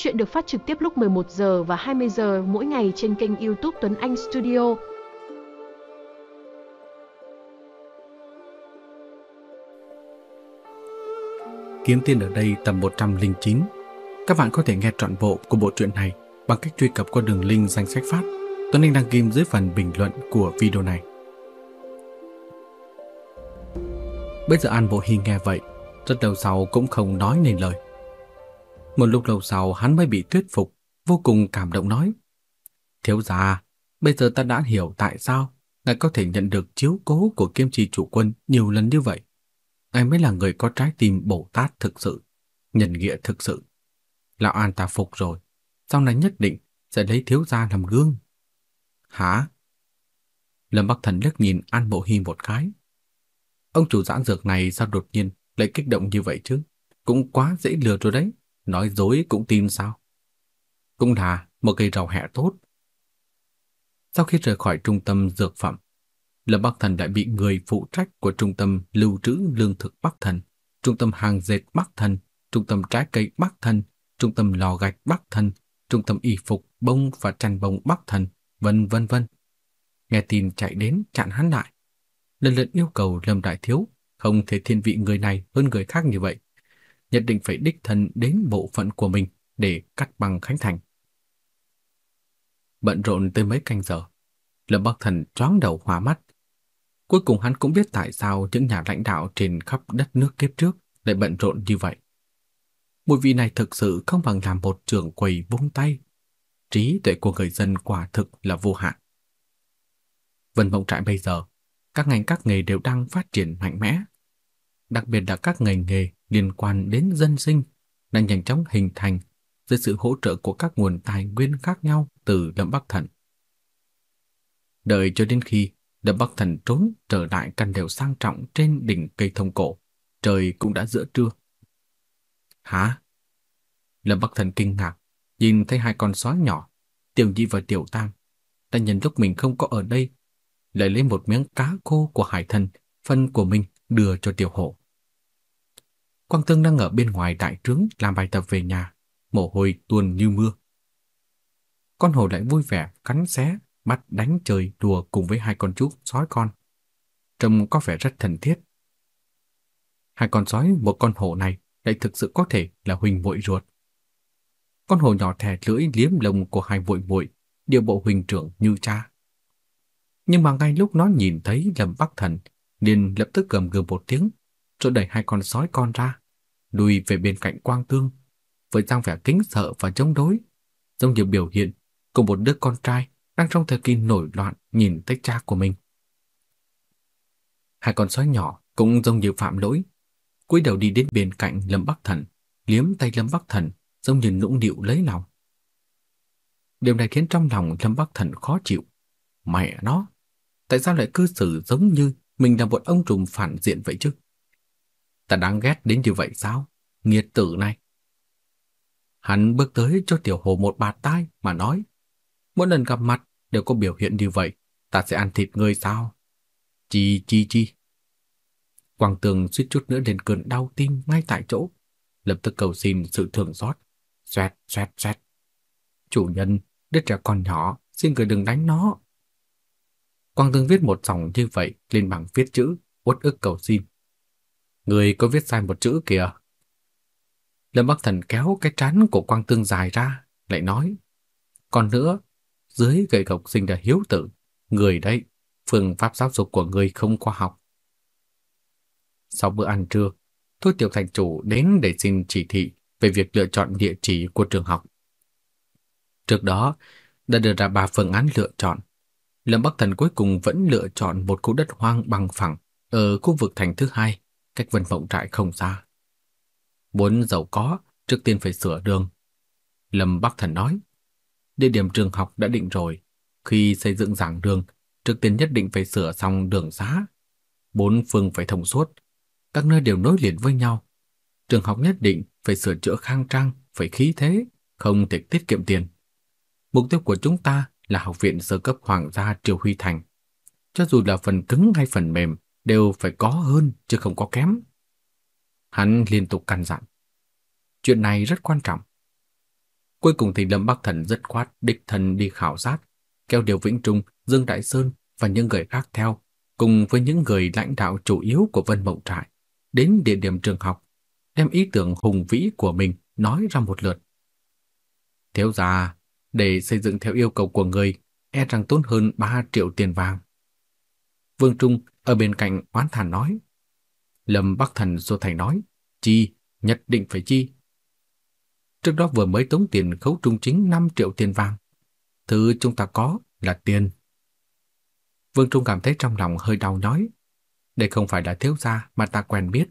Chuyện được phát trực tiếp lúc 11 giờ và 20 giờ mỗi ngày trên kênh YouTube Tuấn Anh Studio. Kiếm tiền ở đây tầm 109. Các bạn có thể nghe trọn bộ của bộ truyện này bằng cách truy cập qua đường link danh sách phát Tuấn Anh đăng kim dưới phần bình luận của video này. Bây giờ An Bộ Hy nghe vậy, rất đầu sau cũng không nói nên lời. Một lúc lâu sau hắn mới bị thuyết phục, vô cùng cảm động nói. Thiếu gia, bây giờ ta đã hiểu tại sao ngài có thể nhận được chiếu cố của kiêm trì chủ quân nhiều lần như vậy. Ngài mới là người có trái tim Bồ Tát thực sự, nhân nghĩa thực sự. Lão An ta phục rồi, sau này nhất định sẽ lấy thiếu gia làm gương. Hả? Lâm Bắc Thần liếc nhìn An Bộ Hy một cái. Ông chủ giãn dược này sao đột nhiên lại kích động như vậy chứ? Cũng quá dễ lừa rồi đấy nói dối cũng tin sao? Cũng là một cây rau hẹ tốt. Sau khi rời khỏi trung tâm dược phẩm, Lâm Bắc Thần lại bị người phụ trách của trung tâm lưu trữ lương thực Bắc Thần, trung tâm hàng dệt Bắc Thần, trung tâm trái cây Bắc Thần, trung tâm lò gạch Bắc Thần, trung tâm y phục, bông và chăn bông Bắc Thần, vân vân vân. Nghe tin chạy đến chặn hắn lại. Lần lượt yêu cầu Lâm Đại Thiếu không thể thiên vị người này hơn người khác như vậy nhất định phải đích thân đến bộ phận của mình để cắt băng khánh thành. Bận rộn tới mấy canh giờ, Lâm Bắc Thần choáng đầu hoa mắt. Cuối cùng hắn cũng biết tại sao những nhà lãnh đạo trên khắp đất nước kiếp trước lại bận rộn như vậy. Mùi vị này thực sự không bằng làm một trưởng quầy vung tay. Trí tuệ của người dân quả thực là vô hạn. Vân Mộng Trại bây giờ, các ngành các nghề đều đang phát triển mạnh mẽ. Đặc biệt là các ngành nghề liên quan đến dân sinh đang nhanh chóng hình thành dưới sự hỗ trợ của các nguồn tài nguyên khác nhau từ Lâm Bắc Thần. Đợi cho đến khi Lâm Bắc Thần trốn trở lại căn đều sang trọng trên đỉnh cây thông cổ, trời cũng đã giữa trưa. Hả? Lâm Bắc Thần kinh ngạc, nhìn thấy hai con sói nhỏ, Tiểu Nhi và Tiểu Tam, đã nhận lúc mình không có ở đây, lại lấy một miếng cá khô của hải thần, phân của mình đưa cho Tiểu Hổ. Quang Tương đang ở bên ngoài đại trướng làm bài tập về nhà, mồ hôi tuôn như mưa. Con hổ lại vui vẻ cắn xé, bắt đánh trời đùa cùng với hai con chú sói con. Trông có vẻ rất thân thiết. Hai con sói một con hổ này lại thực sự có thể là huynh muội ruột. Con hổ nhỏ thè lưỡi liếm lông của hai muội muội, điều bộ huynh trưởng như cha. Nhưng mà ngay lúc nó nhìn thấy Lâm Bắc Thần, liền lập tức gầm gừ một tiếng, rồi đẩy hai con sói con ra, lùi về bên cạnh Quang Tương, với dáng vẻ kính sợ và chống đối, giống như biểu hiện của một đứa con trai đang trong thời kỳ nổi loạn nhìn thấy cha của mình. Hai con sói nhỏ cũng giống như phạm lỗi, cúi đầu đi đến bên cạnh Lâm Bắc Thần, liếm tay Lâm Bắc Thần, giống như nũng nịu lấy lòng. Điều này khiến trong lòng Lâm Bắc Thần khó chịu. Mẹ nó, tại sao lại cư xử giống như mình là một ông trùm phản diện vậy chứ? Ta đáng ghét đến như vậy sao? Nghiệt tử này. Hắn bước tới cho tiểu hồ một bạt tai mà nói. Mỗi lần gặp mặt đều có biểu hiện như vậy, ta sẽ ăn thịt ngươi sao? Chi chi chi. Quang tường suýt chút nữa lên cơn đau tim ngay tại chỗ, lập tức cầu xin sự thương xót. Xoẹt, xoẹt, xoẹt. Chủ nhân, đứa trẻ con nhỏ, xin người đừng đánh nó. Quang tường viết một dòng như vậy lên bảng viết chữ, uất ức cầu xin. Người có viết sai một chữ kìa. Lâm Bắc Thần kéo cái trán của Quang Tương dài ra, lại nói. Còn nữa, dưới gậy gộc sinh ra hiếu tử, người đây, phương pháp giáo dục của người không khoa học. Sau bữa ăn trưa, Thôi Tiểu Thành Chủ đến để xin chỉ thị về việc lựa chọn địa chỉ của trường học. Trước đó, đã đưa ra ba phương án lựa chọn. Lâm Bắc Thần cuối cùng vẫn lựa chọn một khu đất hoang bằng phẳng ở khu vực thành thứ hai, cách Vân Mộng trại không xa. Muốn giàu có, trước tiên phải sửa đường. Lâm Bắc Thần nói, địa điểm trường học đã định rồi, khi xây dựng giảng đường, trước tiên nhất định phải sửa xong đường xá. Bốn phương phải thông suốt, các nơi đều nối liền với nhau. Trường học nhất định phải sửa chữa khang trang, phải khí thế, không thể tiết kiệm tiền. Mục tiêu của chúng ta là học viện sơ cấp Hoàng gia Triều Huy Thành. Cho dù là phần cứng hay phần mềm, đều phải có hơn chứ không có kém. Hắn liên tục căn dặn. Chuyện này rất quan trọng. Cuối cùng thì Lâm Bắc Thần rất khoát đích thần đi khảo sát, kéo Điều Vĩnh Trung, Dương Đại Sơn và những người khác theo, cùng với những người lãnh đạo chủ yếu của Vân Mộng Trại, đến địa điểm trường học, đem ý tưởng hùng vĩ của mình nói ra một lượt. Thiếu gia, để xây dựng theo yêu cầu của người, e rằng tốn hơn 3 triệu tiền vàng. Vương Trung ở bên cạnh oán thản nói. Lâm Bắc Thần rồi thành nói, chi, nhất định phải chi. Trước đó vừa mới tống tiền khấu trung chính 5 triệu tiền vàng. Thứ chúng ta có là tiền. Vương Trung cảm thấy trong lòng hơi đau nói. Đây không phải là thiếu gia mà ta quen biết.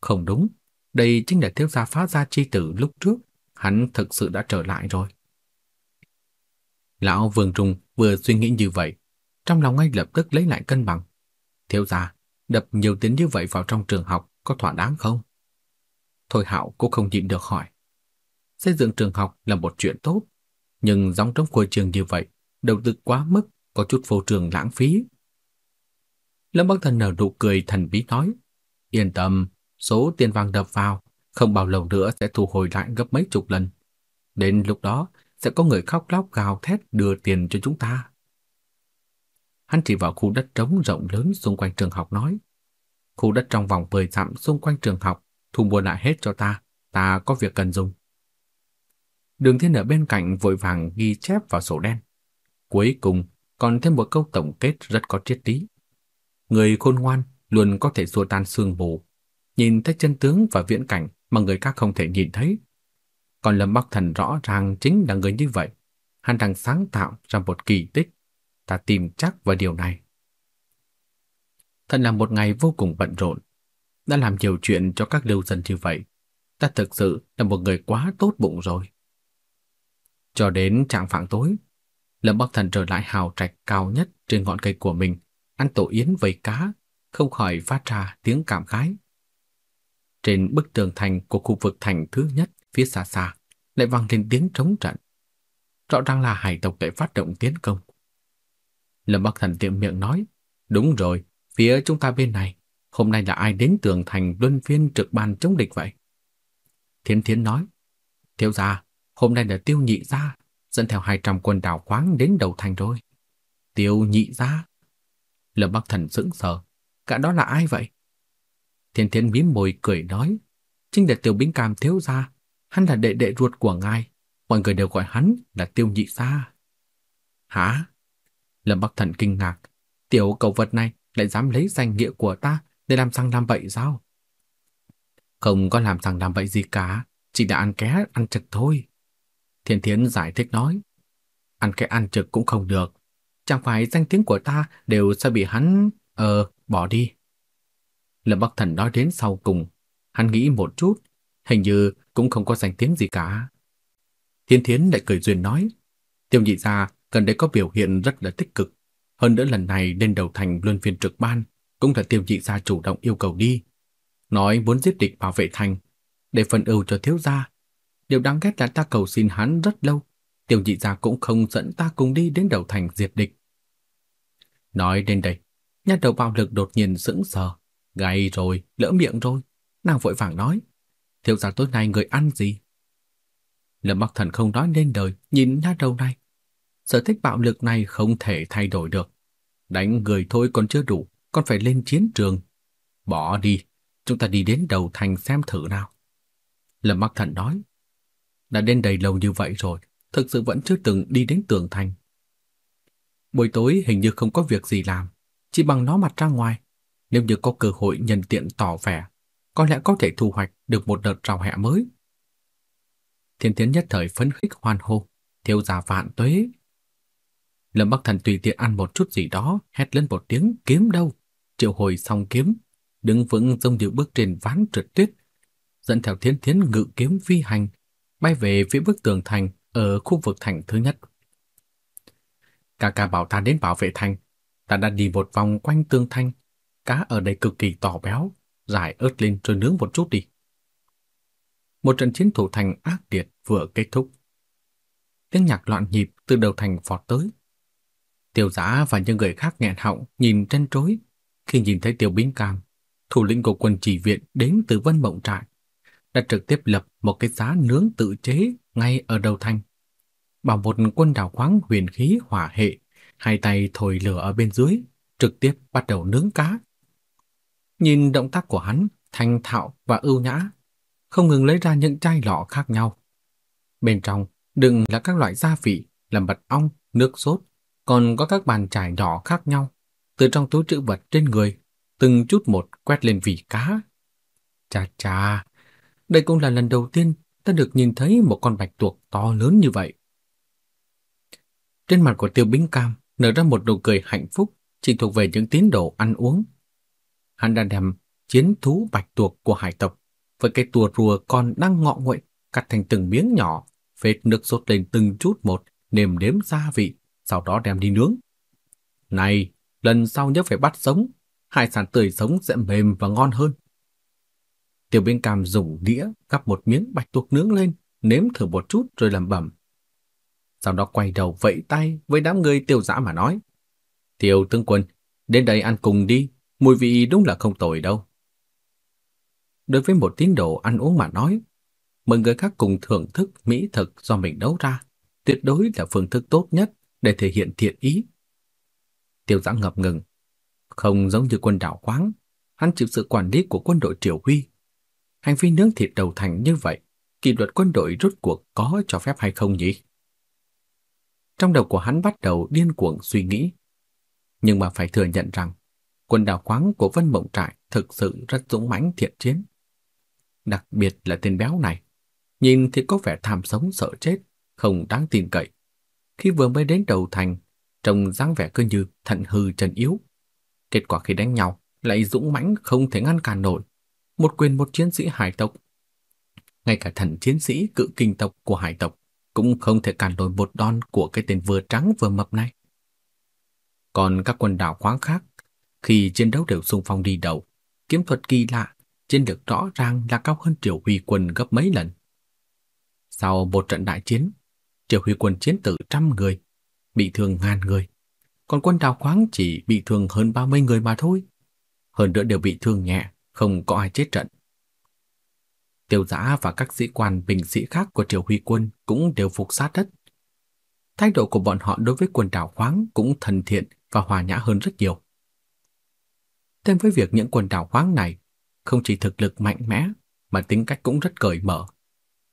Không đúng, đây chính là thiếu gia phá gia chi tử lúc trước. Hắn thực sự đã trở lại rồi. Lão Vương Trung vừa suy nghĩ như vậy, trong lòng ngay lập tức lấy lại cân bằng. Thiếu gia, đập nhiều tiền như vậy vào trong trường học có thỏa đáng không? Thôi Hạo cũng không nhịn được hỏi. Xây dựng trường học là một chuyện tốt, nhưng giống trong khối trường như vậy, đầu tư quá mức, có chút vô trường lãng phí. Lâm Bắc Thần nở nụ cười thần bí nói, yên tâm, số tiền vàng đập vào, không bao lâu nữa sẽ thu hồi lại gấp mấy chục lần. Đến lúc đó, sẽ có người khóc lóc gào thét đưa tiền cho chúng ta. Hắn chỉ vào khu đất trống rộng lớn xung quanh trường học nói, khu đất trong vòng 10 dặm xung quanh trường học, thu mua lại hết cho ta, ta có việc cần dùng. Đường Thiên ở bên cạnh vội vàng ghi chép vào sổ đen. Cuối cùng còn thêm một câu tổng kết rất có triết lý. Người khôn ngoan luôn có thể xua tan sương mù, nhìn thấy chân tướng và viễn cảnh mà người khác không thể nhìn thấy. Còn Lâm Bắc Thần rõ ràng chính là người như vậy. Hắn đang sáng tạo ra một kỳ tích. Ta tìm chắc vào điều này. Thật là một ngày vô cùng bận rộn. Đã làm nhiều chuyện cho các lưu dân như vậy. Ta thực sự là một người quá tốt bụng rồi. Cho đến trạng phạng tối, Lâm Bắc Thần trở lại hào trạch cao nhất trên ngọn cây của mình, ăn tổ yến vầy cá, không khỏi phát ra tiếng cảm khái. Trên bức tường thành của khu vực thành thứ nhất phía xa xa lại vang lên tiếng trống trận. Rõ ràng là hải tộc đã phát động tiến công. Lâm Bắc Thần tiệm miệng nói, đúng rồi, phía chúng ta bên này, hôm nay là ai đến tường thành luân phiên trực ban chống địch vậy? Thiến Thiến nói, thiếu gia, hôm nay là tiêu nhị gia, dẫn theo 200 quân đảo khoáng đến đầu thành rồi. Tiêu nhị gia? Lâm Bắc Thần sững sờ, cả đó là ai vậy? Thiên Thiến mím môi cười nói, chính là Tiêu Bính cam thiếu gia, hắn là đệ đệ ruột của ngài, mọi người đều gọi hắn là tiêu nhị gia. Hả? Lâm Bắc Thần kinh ngạc, tiểu cầu vật này lại dám lấy danh nghĩa của ta để làm sang làm bậy sao? Không có làm sang làm bậy gì cả, chỉ là ăn ké ăn trực thôi. Thiên Thiến giải thích nói, ăn cái ăn trực cũng không được, chẳng phải danh tiếng của ta đều sẽ bị hắn, ờ, bỏ đi. Lâm Bắc Thần nói đến sau cùng, hắn nghĩ một chút, hình như cũng không có danh tiếng gì cả. Thiên Thiến lại cười duyên nói, tiêu nhị gia gần đây có biểu hiện rất là tích cực. Hơn nữa lần này lên đầu thành luân phiên trực ban, cũng là tiêu nhị gia chủ động yêu cầu đi. Nói muốn giết địch bảo vệ thành, để phần ưu cho thiếu gia. Điều đáng ghét là ta cầu xin hắn rất lâu, tiêu nhị gia cũng không dẫn ta cùng đi đến đầu thành diệt địch. Nói đến đây, nhát đầu bạo lực đột nhiên sững sờ, gay rồi, lỡ miệng rồi. Nàng vội vàng nói, thiếu gia tối nay người ăn gì? Lâm Bắc Thần không nói nên đời, nhìn nhát đầu này. Sở thích bạo lực này không thể thay đổi được. Đánh người thôi còn chưa đủ, còn phải lên chiến trường. Bỏ đi, chúng ta đi đến đầu thành xem thử nào. Lâm Bắc Thần nói, đã đến đây lâu như vậy rồi, thực sự vẫn chưa từng đi đến tường thành. Buổi tối hình như không có việc gì làm, chỉ bằng nó mặt ra ngoài. Nếu như có cơ hội nhân tiện tỏ vẻ, có lẽ có thể thu hoạch được một đợt rào hẹ mới. Thiên Tiến nhất thời phấn khích hoan hô, thiếu gia vạn tuế. Lâm Bắc Thần tùy tiện ăn một chút gì đó, hét lên một tiếng kiếm đâu, triệu hồi xong kiếm, đứng vững giống điệu bước trên ván trượt tuyết, dẫn theo Thiên Thiến ngự kiếm phi hành, bay về phía bức tường thành ở khu vực thành thứ nhất. Cả ca bảo ta đến bảo vệ thành, ta đã đi một vòng quanh tường thành, cá ở đây cực kỳ tỏ béo, giải ớt lên rồi nướng một chút đi. Một trận chiến thủ thành ác liệt vừa kết thúc. Tiếng nhạc loạn nhịp từ đầu thành vọt tới. Tiêu giã và những người khác nghẹn họng nhìn trân trối khi nhìn thấy Tiêu Bính Cam, thủ lĩnh của quân chỉ viện đến từ Vân Mộng Trại, đã trực tiếp lập một cái giá nướng tự chế ngay ở đầu thành. Bảo một quân đào khoáng huyền khí hỏa hệ, hai tay thổi lửa ở bên dưới, trực tiếp bắt đầu nướng cá. Nhìn động tác của hắn, thanh thạo và ưu nhã, không ngừng lấy ra những chai lọ khác nhau. Bên trong đựng là các loại gia vị, làm mật ong, nước sốt, còn có các bàn chải đỏ khác nhau. Từ trong túi trữ vật trên người, từng chút một quét lên vỉ cá. Chà chà, đây cũng là lần đầu tiên ta được nhìn thấy một con bạch tuộc to lớn như vậy. Trên mặt của Tiêu Bính Cam nở ra một nụ cười hạnh phúc chỉ thuộc về những tín đồ ăn uống. Hắn đã đem chiến thú bạch tuộc của hải tộc với cái tua rùa còn đang ngọ nguậy cắt thành từng miếng nhỏ, phết nước sốt lên từng chút một, nêm đếm gia vị, sau đó đem đi nướng. Này, lần sau nhớ phải bắt sống, hải sản tươi sống sẽ mềm và ngon hơn. Tiểu biên cam dùng đĩa gắp một miếng bạch tuộc nướng lên, nếm thử một chút rồi lẩm bẩm. Sau đó quay đầu vẫy tay với đám người tiêu dã mà nói. Tiểu tướng quân, đến đây ăn cùng đi, mùi vị đúng là không tồi đâu. Đối với một tín đồ ăn uống mà nói, mọi người khác cùng thưởng thức mỹ thực do mình nấu ra, tuyệt đối là phương thức tốt nhất để thể hiện thiện ý. Tiêu giã ngập ngừng, không giống như quân đảo khoáng, hắn chịu sự quản lý của quân đội Triều Huy. Hành vi nướng thịt đầu thành như vậy, kỷ luật quân đội rốt cuộc có cho phép hay không nhỉ? Trong đầu của hắn bắt đầu điên cuồng suy nghĩ. Nhưng mà phải thừa nhận rằng, quân đảo khoáng của Vân Mộng Trại thực sự rất dũng mãnh thiện chiến. Đặc biệt là tên béo này, nhìn thì có vẻ tham sống sợ chết, không đáng tin cậy. Khi vừa mới đến đầu thành, trông dáng vẻ cứ như thận hư trần yếu. Kết quả khi đánh nhau, lại dũng mãnh không thể ngăn cản nổi. Một quyền một chiến sĩ hải tộc. Ngay cả thần chiến sĩ cự kinh tộc của hải tộc cũng không thể cản nổi một đòn của cái tên vừa trắng vừa mập này. Còn các quân đảo khoáng khác, khi chiến đấu đều xung phong đi đầu, kiếm thuật kỳ lạ, chiến lược rõ ràng là cao hơn Triều Huy quân gấp mấy lần. Sau một trận đại chiến, Triều Huy quân chiến tử trăm người, bị thương ngàn người, còn quân đào khoáng chỉ bị thương hơn 30 người mà thôi. Hơn nữa đều bị thương nhẹ, không có ai chết trận. Tiêu giã và các sĩ quan bình sĩ khác của Triều Huy quân cũng đều phục sát đất. Thái độ của bọn họ đối với quân đảo khoáng cũng thân thiện và hòa nhã hơn rất nhiều. Thêm với việc những quân đảo khoáng này không chỉ thực lực mạnh mẽ mà tính cách cũng rất cởi mở.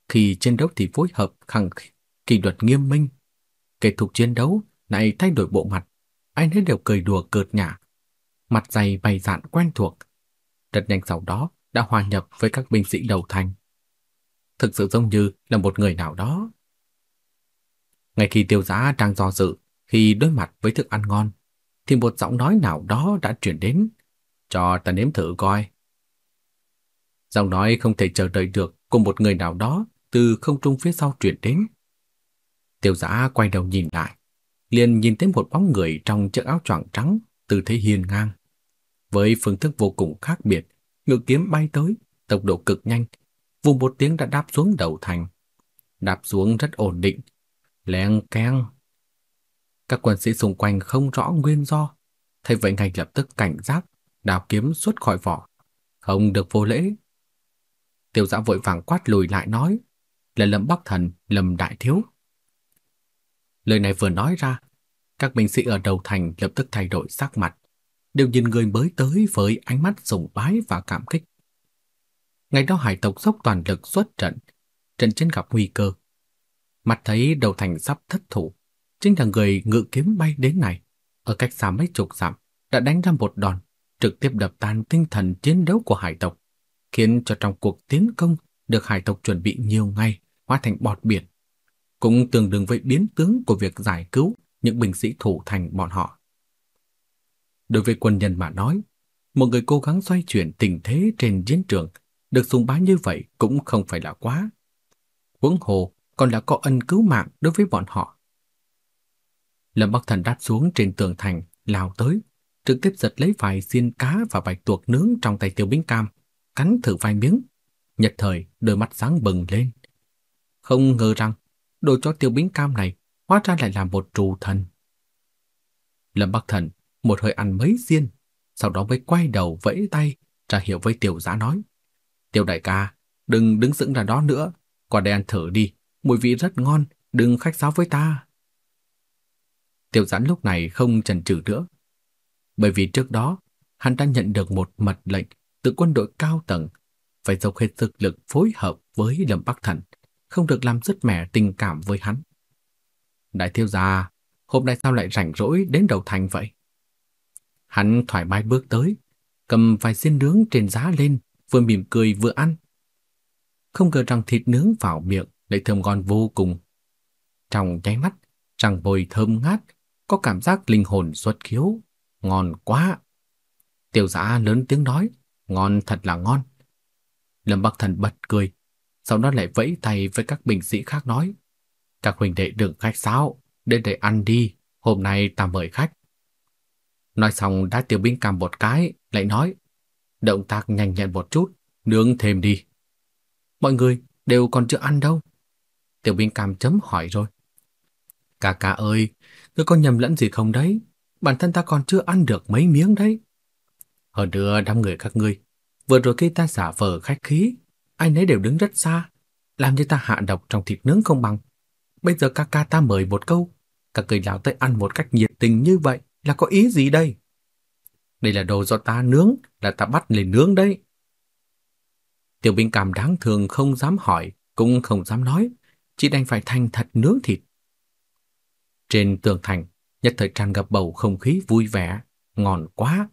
Khi chiến đấu thì phối hợp khăng kỷ luật nghiêm minh. Kết thúc chiến đấu này thay đổi bộ mặt, anh hết đều cười đùa cợt nhả. Mặt dày bày dạn quen thuộc. Rất nhanh sau đó đã hòa nhập với các binh sĩ đầu thành. Thực sự giống như là một người nào đó. Ngay khi tiêu giá đang do dự, khi đối mặt với thức ăn ngon, thì một giọng nói nào đó đã chuyển đến. Cho ta nếm thử coi. Giọng nói không thể chờ đợi được của một người nào đó từ không trung phía sau truyền đến. Tiêu giã quay đầu nhìn lại, liền nhìn thấy một bóng người trong chiếc áo choàng trắng, tư thế hiền ngang. Với phương thức vô cùng khác biệt, ngự kiếm bay tới, tốc độ cực nhanh, vùng một tiếng đã đáp xuống đầu thành. Đáp xuống rất ổn định, leng keng. Các quân sĩ xung quanh không rõ nguyên do, thấy vậy ngay lập tức cảnh giác, đào kiếm xuất khỏi vỏ. Không được vô lễ, Tiêu giã vội vàng quát lùi lại nói, là lầm Bắc Thần, lầm Đại Thiếu. Lời này vừa nói ra, các binh sĩ ở đầu thành lập tức thay đổi sắc mặt, đều nhìn người mới tới với ánh mắt sùng bái và cảm kích. Ngày đó hải tộc dốc toàn lực xuất trận, trận chiến gặp nguy cơ. Mặt thấy đầu thành sắp thất thủ, chính là người ngự kiếm bay đến này, ở cách xa mấy chục dặm, đã đánh ra một đòn, trực tiếp đập tan tinh thần chiến đấu của hải tộc khiến cho trong cuộc tiến công được hải tộc chuẩn bị nhiều ngày hóa thành bọt biển, cũng tương đương với biến tướng của việc giải cứu những binh sĩ thủ thành bọn họ. Đối với quân nhân mà nói, một người cố gắng xoay chuyển tình thế trên chiến trường được sùng bái như vậy cũng không phải là quá. Huống hồ còn là có ân cứu mạng đối với bọn họ. Lâm Bắc Thần đáp xuống trên tường thành, lao tới, trực tiếp giật lấy vài xiên cá và bạch tuộc nướng trong tay Tiêu Bính Cam, cắn thử vài miếng, nhật thời đôi mắt sáng bừng lên. Không ngờ rằng đồ cho tiêu bính cam này hóa ra lại là một trù thần. Lâm Bắc Thần một hơi ăn mấy diên, sau đó mới quay đầu vẫy tay ra hiệu với tiểu giá nói. Tiểu đại ca, đừng đứng sững ra đó nữa, qua đây ăn thử đi, mùi vị rất ngon, đừng khách sáo với ta. Tiểu giãn lúc này không chần chừ nữa. Bởi vì trước đó, hắn đã nhận được một mật lệnh từ quân đội cao tầng phải dốc hết sức lực phối hợp với Lâm Bắc Thần, không được làm dứt mẻ tình cảm với hắn. Đại thiếu gia, hôm nay sao lại rảnh rỗi đến đầu thành vậy? Hắn thoải mái bước tới, cầm vài xiên nướng trên giá lên, vừa mỉm cười vừa ăn. Không ngờ rằng thịt nướng vào miệng lại thơm ngon vô cùng. Trong nháy mắt, răng bồi thơm ngát, có cảm giác linh hồn xuất khiếu, ngon quá. Tiểu giả lớn tiếng nói, ngon thật là ngon. Lâm Bắc Thần bật cười, sau đó lại vẫy tay với các binh sĩ khác nói, các huynh đệ đừng khách sáo, đến đây ăn đi, hôm nay ta mời khách. Nói xong đã tiểu binh cầm một cái, lại nói, động tác nhanh nhẹn một chút, nướng thêm đi. Mọi người đều còn chưa ăn đâu. Tiểu binh cam chấm hỏi rồi. Cà cà ơi, ngươi có nhầm lẫn gì không đấy? Bản thân ta còn chưa ăn được mấy miếng đấy. Hơn nữa đám người các ngươi, vừa rồi khi ta giả vờ khách khí, ai nấy đều đứng rất xa, làm như ta hạ độc trong thịt nướng không bằng. Bây giờ ca ca ta mời một câu, các người lão tới ăn một cách nhiệt tình như vậy là có ý gì đây? Đây là đồ do ta nướng, là ta bắt lên nướng đấy. Tiểu binh cảm đáng thường không dám hỏi, cũng không dám nói, chỉ đành phải thành thật nướng thịt. Trên tường thành, nhất thời tràn ngập bầu không khí vui vẻ, ngon quá.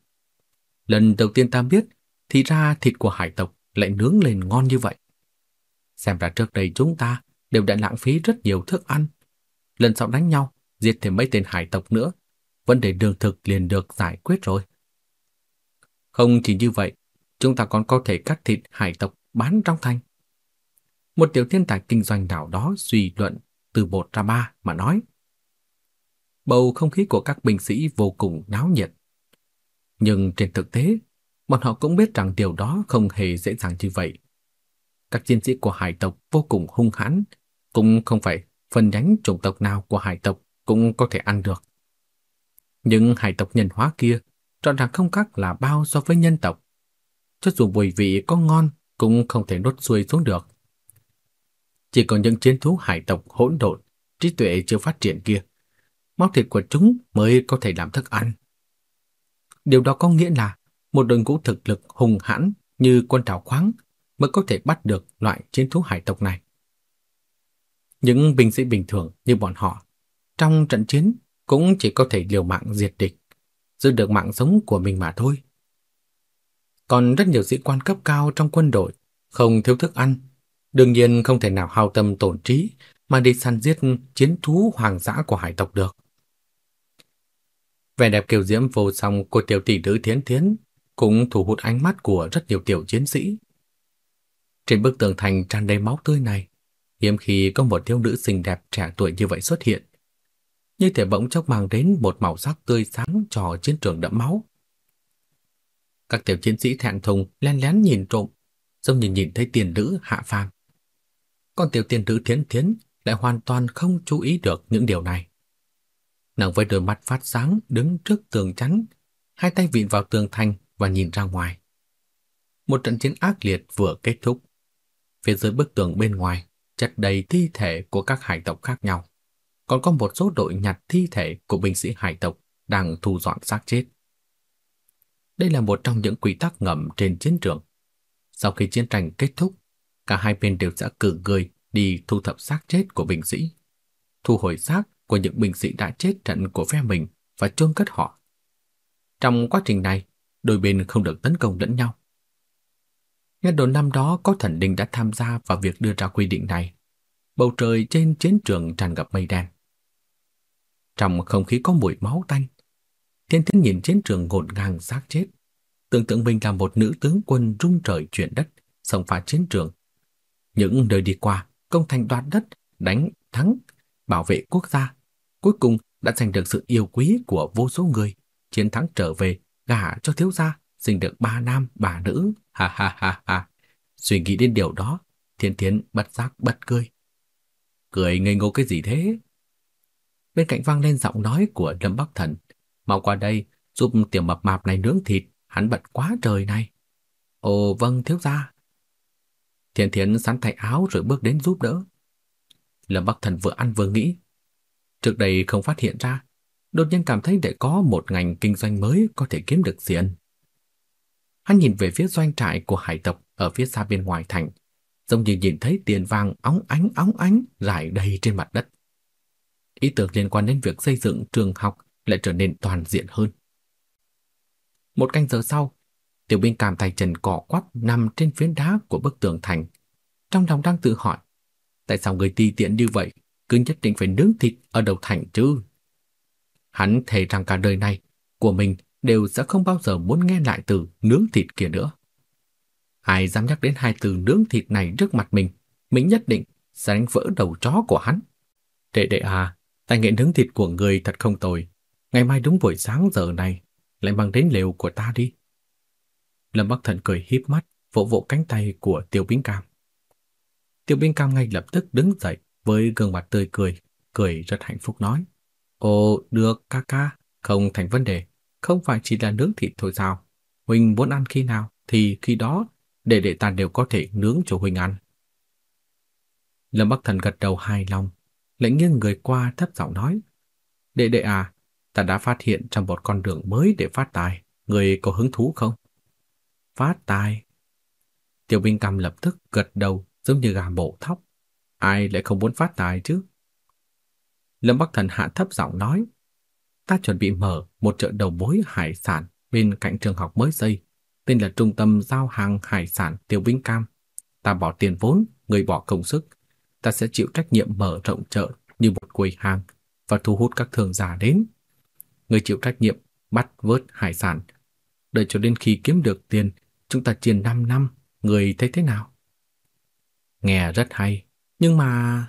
Lần đầu tiên ta biết, thì ra thịt của hải tộc lại nướng lên ngon như vậy. Xem ra trước đây chúng ta đều đã lãng phí rất nhiều thức ăn. Lần sau đánh nhau, giết thêm mấy tên hải tộc nữa, vấn đề đường thực liền được giải quyết rồi. Không chỉ như vậy, chúng ta còn có thể cắt thịt hải tộc bán trong thành. Một tiểu thiên tài kinh doanh nào đó suy luận từ một ra ba mà nói. Bầu không khí của các binh sĩ vô cùng náo nhiệt. Nhưng trên thực tế, bọn họ cũng biết rằng điều đó không hề dễ dàng như vậy. Các chiến sĩ của hải tộc vô cùng hung hãn, cũng không phải phần nhánh chủng tộc nào của hải tộc cũng có thể ăn được. Nhưng hải tộc nhân hóa kia rõ ràng không khác là bao so với nhân tộc. Cho dù mùi vị có ngon cũng không thể nuốt xuôi xuống được. Chỉ có những chiến thú hải tộc hỗn độn, trí tuệ chưa phát triển kia, máu thịt của chúng mới có thể làm thức ăn. Điều đó có nghĩa là một đội ngũ thực lực hùng hãn như quân trào khoáng mới có thể bắt được loại chiến thú hải tộc này. Những binh sĩ bình thường như bọn họ, trong trận chiến cũng chỉ có thể liều mạng diệt địch, giữ được mạng sống của mình mà thôi. Còn rất nhiều sĩ quan cấp cao trong quân đội không thiếu thức ăn, đương nhiên không thể nào hao tâm tổn trí mà đi săn giết chiến thú hoàng dã của hải tộc được. Vẻ đẹp kiều diễm vô song của tiểu tỷ nữ Thiến Thiến cũng thu hút ánh mắt của rất nhiều tiểu chiến sĩ. Trên bức tường thành tràn đầy máu tươi này, hiếm khi có một thiếu nữ xinh đẹp trẻ tuổi như vậy xuất hiện. Như thể bỗng chốc mang đến một màu sắc tươi sáng cho chiến trường đẫm máu. Các tiểu chiến sĩ thẹn thùng len lén nhìn trộm, giống như nhìn thấy tiền nữ hạ phàm. Còn tiểu tiền nữ thiến thiến lại hoàn toàn không chú ý được những điều này. Nàng với đôi mắt phát sáng đứng trước tường chắn, hai tay vịn vào tường thành và nhìn ra ngoài. Một trận chiến ác liệt vừa kết thúc. Phía dưới bức tường bên ngoài chất đầy thi thể của các hải tộc khác nhau. Còn có một số đội nhặt thi thể của binh sĩ hải tộc đang thu dọn xác chết. Đây là một trong những quy tắc ngầm trên chiến trường. Sau khi chiến tranh kết thúc, cả hai bên đều sẽ cử người đi thu thập xác chết của binh sĩ, thu hồi xác của những binh sĩ đã chết trận của phe mình và chôn cất họ. Trong quá trình này, đôi bên không được tấn công lẫn nhau. Nghe đồn năm đó có thần đình đã tham gia vào việc đưa ra quy định này. Bầu trời trên chiến trường tràn ngập mây đen. Trong không khí có mùi máu tanh. Thiên Thiến nhìn chiến trường ngổn ngang xác chết, tưởng tượng mình là một nữ tướng quân rung trời chuyển đất, xông phá chiến trường. Những nơi đi qua, công thành đoạt đất, đánh, thắng, bảo vệ quốc gia, cuối cùng đã giành được sự yêu quý của vô số người, chiến thắng trở về, gả cho thiếu gia, sinh được ba nam ba nữ, ha ha ha ha. Suy nghĩ đến điều đó, Thiên Thiến bất giác bật cười. Cười ngây ngô cái gì thế? Bên cạnh vang lên giọng nói của Lâm Bắc Thần, mau qua đây, giúp tiểu mập mạp này nướng thịt, hắn bận quá trời này. Ồ vâng thiếu gia. Thiên Thiến sắn tay áo rồi bước đến giúp đỡ. Lâm Bắc Thần vừa ăn vừa nghĩ. Trước đây không phát hiện ra, đột nhiên cảm thấy để có một ngành kinh doanh mới có thể kiếm được tiền. Hắn nhìn về phía doanh trại của hải tộc ở phía xa bên ngoài thành, giống như nhìn thấy tiền vàng óng ánh óng ánh rải đầy trên mặt đất. Ý tưởng liên quan đến việc xây dựng trường học lại trở nên toàn diện hơn. Một canh giờ sau, Tiểu binh cảm tay trần cỏ quắp nằm trên phiến đá của bức tường thành. Trong lòng đang tự hỏi, tại sao người ti tiện như vậy, cứ nhất định phải nướng thịt ở đầu thành chứ? Hắn thề rằng cả đời này của mình đều sẽ không bao giờ muốn nghe lại từ nướng thịt kia nữa. Ai dám nhắc đến hai từ nướng thịt này trước mặt mình, mình nhất định sẽ đánh vỡ đầu chó của hắn. Đệ đệ à, tài nghệ nướng thịt của người thật không tồi. Ngày mai đúng buổi sáng giờ này, lại mang đến lều của ta đi. Lâm Bắc Thần cười híp mắt, vỗ vỗ cánh tay của Tiêu Bính Cam. Tiêu Bính Cam ngay lập tức đứng dậy với gương mặt tươi cười, cười rất hạnh phúc nói: "Ồ, được ca ca, không thành vấn đề, không phải chỉ là nướng thịt thôi sao? Huynh muốn ăn khi nào thì khi đó, để đệ ta đều có thể nướng cho huynh ăn." Lâm Bắc Thần gật đầu hài lòng, lại nghiêng người qua thấp giọng nói: "Đệ đệ à, ta đã phát hiện trong một con đường mới để phát tài, người có hứng thú không?" Phát tài. Tiểu binh cầm lập tức gật đầu giống như gà mổ thóc. Ai lại không muốn phát tài chứ? Lâm Bắc Thần hạ thấp giọng nói. Ta chuẩn bị mở một chợ đầu mối hải sản bên cạnh trường học mới xây, tên là Trung tâm Giao hàng Hải sản Tiêu Vĩnh Cam. Ta bỏ tiền vốn, người bỏ công sức. Ta sẽ chịu trách nhiệm mở rộng chợ như một quầy hàng và thu hút các thương gia đến. Người chịu trách nhiệm bắt vớt hải sản, đợi cho đến khi kiếm được tiền Chúng ta chia 5 năm, người thấy thế nào? Nghe rất hay, nhưng mà...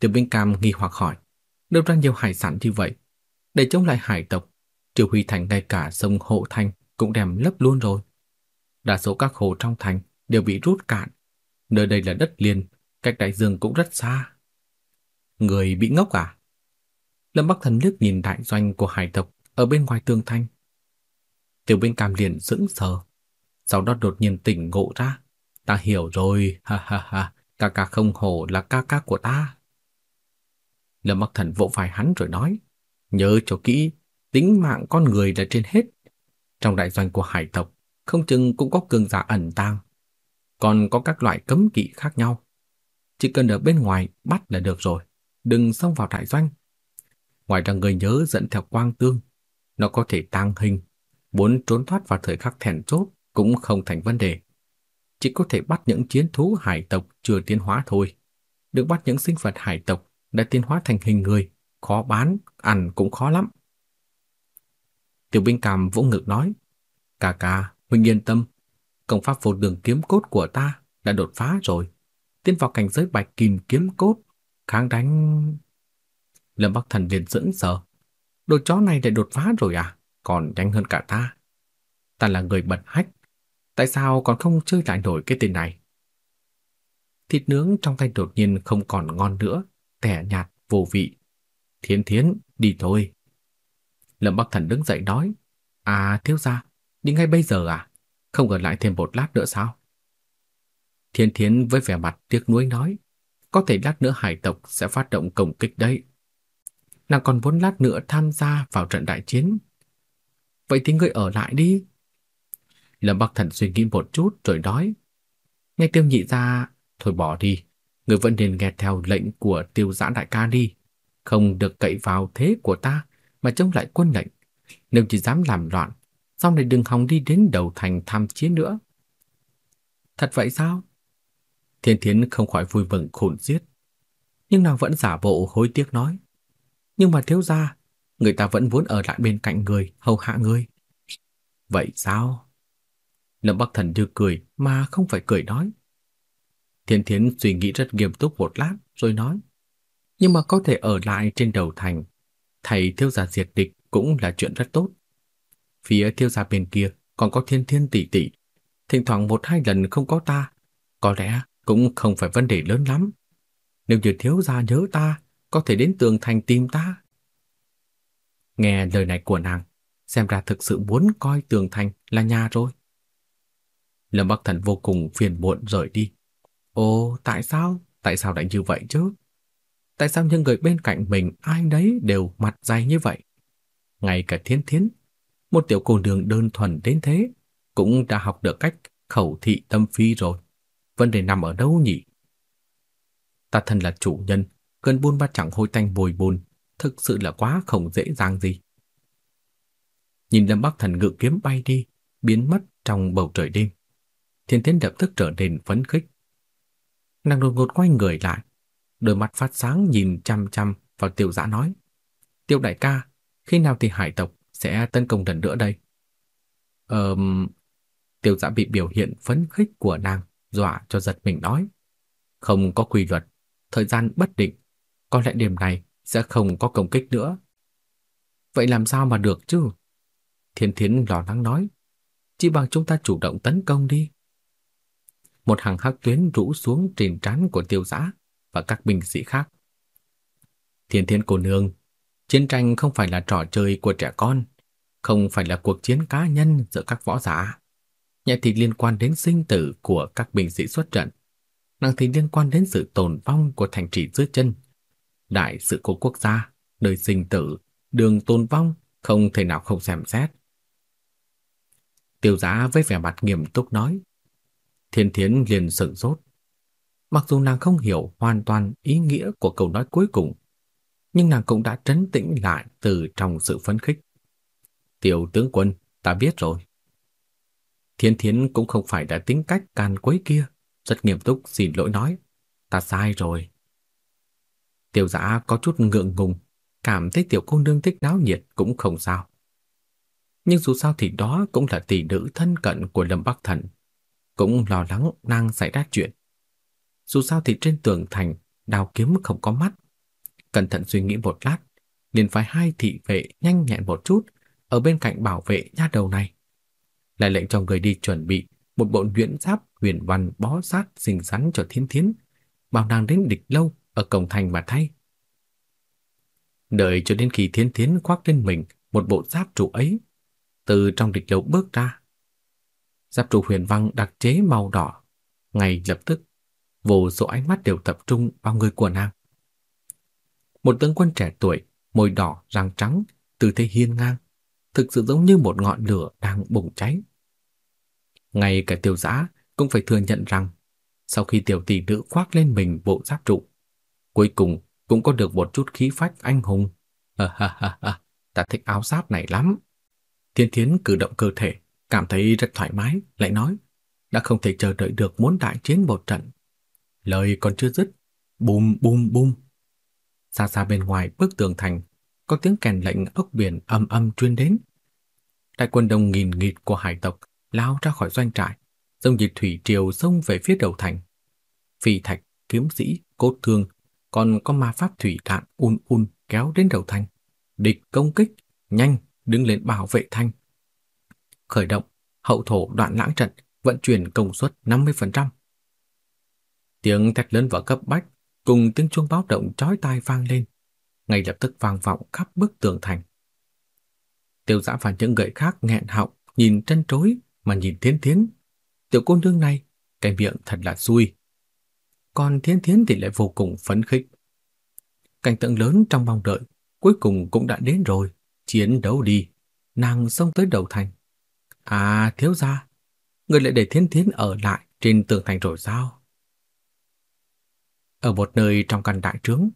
Tiêu Vĩnh cam nghi hoặc hỏi, đưa ra nhiều hải sản như vậy? Để chống lại hải tộc, Triều Huy Thành ngay cả sông Hộ Thành cũng đem lấp luôn rồi. Đa số các hồ trong thành đều bị rút cạn. Nơi đây là đất liền, cách đại dương cũng rất xa. Người bị ngốc à? Lâm Bắc Thần liếc nhìn đại doanh của hải tộc ở bên ngoài tường thành. Tiểu binh cam liền sững sờ sau đó đột nhiên tỉnh ngộ ra. Ta hiểu rồi, ha ha ha, ca ca không hổ là ca ca của ta. Lâm Bắc Thần vỗ vai hắn rồi nói, nhớ cho kỹ, tính mạng con người là trên hết. Trong đại doanh của hải tộc, không chừng cũng có cường giả ẩn tàng, còn có các loại cấm kỵ khác nhau. Chỉ cần ở bên ngoài bắt là được rồi, đừng xông vào đại doanh. Ngoài ra người nhớ dẫn theo quang tương, nó có thể tăng hình, muốn trốn thoát vào thời khắc thèn chốt cũng không thành vấn đề. Chỉ có thể bắt những chiến thú hải tộc chưa tiến hóa thôi. Được bắt những sinh vật hải tộc đã tiến hóa thành hình người, khó bán, ăn cũng khó lắm. Tiểu binh cảm vỗ ngực nói, Cà cà, huynh yên tâm, công pháp vô đường kiếm cốt của ta đã đột phá rồi. Tiến vào cảnh giới bạch kim kiếm cốt, kháng đánh... Lâm Bắc Thần liền sững sợ, Đồ chó này đã đột phá rồi à? Còn nhanh hơn cả ta. Ta là người bật hách, Tại sao còn không chơi lại nổi cái tên này? Thịt nướng trong tay đột nhiên không còn ngon nữa, tẻ nhạt, vô vị. Thiến thiến, đi thôi. Lâm Bắc Thần đứng dậy nói, À thiếu gia, đi ngay bây giờ à? Không ở lại thêm một lát nữa sao? Thiên thiến với vẻ mặt tiếc nuối nói, có thể lát nữa hải tộc sẽ phát động công kích đấy. Nàng còn muốn lát nữa tham gia vào trận đại chiến. Vậy thì ngươi ở lại đi. Lâm Bắc Thần suy nghĩ một chút rồi nói. Nghe tiêu nhị ra, thôi bỏ đi. Người vẫn nên nghe theo lệnh của tiêu giã đại ca đi. Không được cậy vào thế của ta mà chống lại quân lệnh. Nếu chỉ dám làm loạn, sau này đừng hòng đi đến đầu thành tham chiến nữa. Thật vậy sao? Thiên Thiến không khỏi vui mừng khôn xiết. Nhưng nàng vẫn giả bộ hối tiếc nói. Nhưng mà thiếu gia, người ta vẫn muốn ở lại bên cạnh người, hầu hạ người. Vậy sao? Lâm Bắc Thần như cười mà không phải cười nói. Thiên Thiến suy nghĩ rất nghiêm túc một lát rồi nói. Nhưng mà có thể ở lại trên đầu thành, thầy thiếu gia diệt địch cũng là chuyện rất tốt. Phía thiếu gia bên kia còn có thiên thiên tỷ tỷ. Thỉnh thoảng một hai lần không có ta, có lẽ cũng không phải vấn đề lớn lắm. Nếu như thiếu gia nhớ ta, có thể đến tường thành tìm ta. Nghe lời này của nàng, xem ra thực sự muốn coi tường thành là nhà rồi. Lâm Bắc Thần vô cùng phiền muộn rời đi. Ồ, tại sao? Tại sao lại như vậy chứ? Tại sao những người bên cạnh mình ai đấy đều mặt dày như vậy? Ngay cả Thiên Thiến, một tiểu cô đường đơn thuần đến thế, cũng đã học được cách khẩu thị tâm phi rồi. Vấn đề nằm ở đâu nhỉ? Ta thân là chủ nhân, cơn buôn ba chẳng hôi tanh bồi bùn, thực sự là quá không dễ dàng gì. Nhìn Lâm Bắc Thần ngự kiếm bay đi, biến mất trong bầu trời đêm. Thiên Thiến lập tức trở nên phấn khích. Nàng đột ngột quay người lại, đôi mắt phát sáng nhìn chăm chăm vào Tiêu Dã nói: "Tiêu đại ca, khi nào thì hải tộc sẽ tấn công lần nữa đây?" Ờm, Tiêu Dã bị biểu hiện phấn khích của nàng dọa cho giật mình nói: "Không có quy luật, thời gian bất định, có lẽ đêm này sẽ không có công kích nữa." Vậy làm sao mà được chứ? Thiên Thiến lo lắng nói, chỉ bằng chúng ta chủ động tấn công đi. Một hàng hắc tuyến rũ xuống trên trán của tiêu giã và các binh sĩ khác. Thiên Thiên cô nương, chiến tranh không phải là trò chơi của trẻ con, không phải là cuộc chiến cá nhân giữa các võ giả. Nhẹ thì liên quan đến sinh tử của các binh sĩ xuất trận, nặng thì liên quan đến sự tồn vong của thành trì dưới chân. Đại sự của quốc gia, nơi sinh tử, đường tồn vong không thể nào không xem xét. Tiêu giá với vẻ mặt nghiêm túc nói. Thiên thiến liền sửng sốt. Mặc dù nàng không hiểu hoàn toàn ý nghĩa của câu nói cuối cùng, nhưng nàng cũng đã trấn tĩnh lại từ trong sự phấn khích. Tiểu tướng quân, ta biết rồi. Thiên thiến cũng không phải đã tính cách can quấy kia, rất nghiêm túc xin lỗi nói. Ta sai rồi. Tiểu Giả có chút ngượng ngùng, cảm thấy tiểu cô nương thích náo nhiệt cũng không sao nhưng dù sao thì đó cũng là tỷ nữ thân cận của Lâm Bắc Thần, cũng lo lắng đang xảy ra chuyện. Dù sao thì trên tường thành đào kiếm không có mắt. Cẩn thận suy nghĩ một lát, liền phải hai thị vệ nhanh nhẹn một chút ở bên cạnh bảo vệ nha đầu này. Lại lệnh cho người đi chuẩn bị một bộ nhuyễn giáp huyền văn bó sát xinh xắn cho Thiên Thiến, bảo nàng đến địch lâu ở cổng thành mà thay. Đợi cho đến khi Thiên Thiến khoác lên mình một bộ giáp trụ ấy, từ trong địch lâu bước ra. Giáp trụ huyền văng đặc chế màu đỏ, ngay lập tức, vô số ánh mắt đều tập trung vào người của nàng. Một tướng quân trẻ tuổi, môi đỏ, răng trắng, tư thế hiên ngang, thực sự giống như một ngọn lửa đang bùng cháy. Ngay cả tiểu giã cũng phải thừa nhận rằng, sau khi tiểu tỷ nữ khoác lên mình bộ giáp trụ, cuối cùng cũng có được một chút khí phách anh hùng. Ha ha ha ha, ta thích áo giáp này lắm. Thiên Thiến cử động cơ thể, cảm thấy rất thoải mái, lại nói, đã không thể chờ đợi được muốn đại chiến một trận. Lời còn chưa dứt, bùm bùm bùm. Xa xa bên ngoài bức tường thành, có tiếng kèn lệnh ốc biển âm âm truyền đến. Đại quân đông nghìn nghịt của hải tộc lao ra khỏi doanh trại, dòng dịch thủy triều xông về phía đầu thành. Phi thạch, kiếm sĩ, cốt thương, còn có ma pháp thủy đạn un un kéo đến đầu thành. Địch công kích, nhanh, đứng lên bảo vệ thành. Khởi động, hậu thổ đoạn lãng trận, vận chuyển công suất 50%. Tiếng thét lớn và cấp bách cùng tiếng chuông báo động chói tai vang lên, ngay lập tức vang vọng khắp bức tường thành. Tiêu Dã và những người khác nghẹn họng, nhìn chân trối mà nhìn Thiến Thiến. Tiểu cô nương này, cái miệng thật là xui. Còn Thiến Thiến thì lại vô cùng phấn khích. Cảnh tượng lớn trong mong đợi cuối cùng cũng đã đến rồi. Chiến đấu đi, nàng xông tới đầu thành. À, thiếu gia, người lại để Thiên Thiến ở lại trên tường thành rồi sao? Ở một nơi trong căn đại trướng,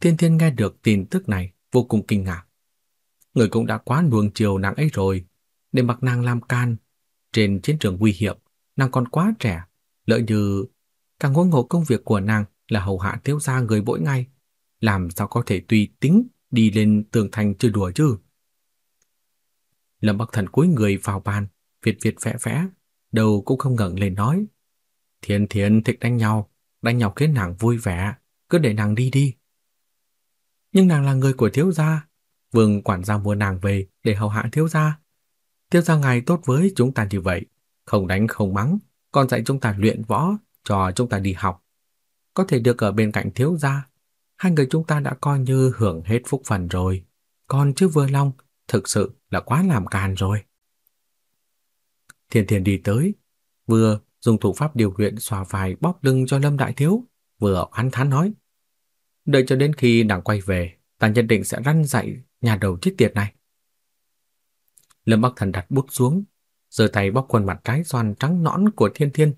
Thiên Thiên nghe được tin tức này vô cùng kinh ngạc. Người cũng đã quá nuông chiều nàng ấy rồi, để mặc nàng làm can. Trên chiến trường nguy hiểm, nàng còn quá trẻ, lỡ như càng ngôi ngộ công việc của nàng là hầu hạ thiếu gia người mỗi ngày, làm sao có thể tùy tính đi lên tường thành chơi đùa chứ. Lâm Bắc Thần cúi người vào bàn, việt việt vẽ vẽ, đầu cũng không ngẩng lên nói. Thiên thiên thích đánh nhau, đánh nhau khiến nàng vui vẻ, cứ để nàng đi đi. Nhưng nàng là người của thiếu gia, vương quản gia mua nàng về để hầu hạ thiếu gia. Thiếu gia ngài tốt với chúng ta như vậy, không đánh không mắng, còn dạy chúng ta luyện võ, cho chúng ta đi học. Có thể được ở bên cạnh thiếu gia, hai người chúng ta đã coi như hưởng hết phúc phần rồi. Còn chứ vừa long, thực sự là quá làm càn rồi. Thiên Thiên đi tới, vừa dùng thủ pháp điều luyện xòa vài bóp lưng cho Lâm Đại Thiếu, vừa oán thán nói. Đợi cho đến khi nàng quay về, ta nhất định sẽ răn dạy nhà đầu chết tiệt này. Lâm Bắc Thần đặt bút xuống, giơ tay bóp khuôn mặt trái xoan trắng nõn của Thiên Thiên,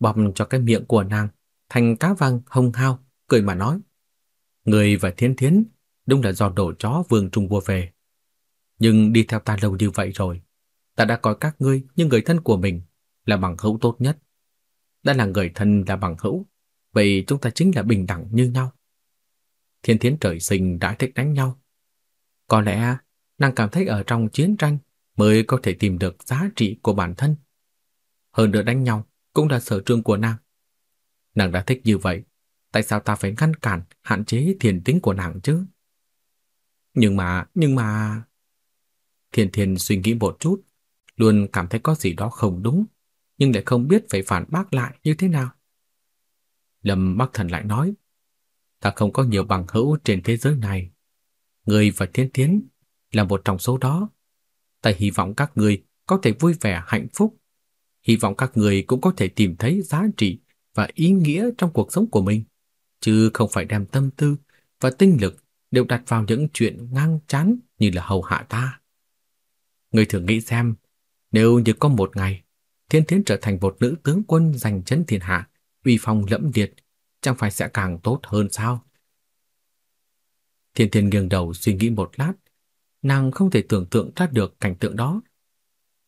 bóp cho cái miệng của nàng thành cá vàng hồng hao, cười mà nói: "Người và Thiên Thiên, đúng là do đổ chó vương trung vua về. Nhưng đi theo ta lâu như vậy rồi, ta đã coi các ngươi như người thân của mình, là bằng hữu tốt nhất. Đã là người thân là bằng hữu, vậy chúng ta chính là bình đẳng như nhau. Thiên thiến trời sinh đã thích đánh nhau. Có lẽ nàng cảm thấy ở trong chiến tranh mới có thể tìm được giá trị của bản thân. Hơn nữa đánh nhau cũng là sở trường của nàng. Nàng đã thích như vậy, tại sao ta phải ngăn cản, hạn chế thiền tính của nàng chứ? Nhưng mà, nhưng mà... Thiên Thiên suy nghĩ một chút, luôn cảm thấy có gì đó không đúng, nhưng lại không biết phải phản bác lại như thế nào. Lâm Bắc Thần lại nói, ta không có nhiều bằng hữu trên thế giới này. Người và Thiên Thiến là một trong số đó. Ta hy vọng các người có thể vui vẻ hạnh phúc. Hy vọng các người cũng có thể tìm thấy giá trị và ý nghĩa trong cuộc sống của mình, chứ không phải đem tâm tư và tinh lực đều đặt vào những chuyện ngang chán như là hầu hạ ta. Người thử nghĩ xem, nếu như có một ngày, Thiên Thiến trở thành một nữ tướng quân giành chấn thiên hạ, uy phong lẫm liệt, chẳng phải sẽ càng tốt hơn sao? Thiên Thiên nghiêng đầu suy nghĩ một lát, nàng không thể tưởng tượng ra được cảnh tượng đó.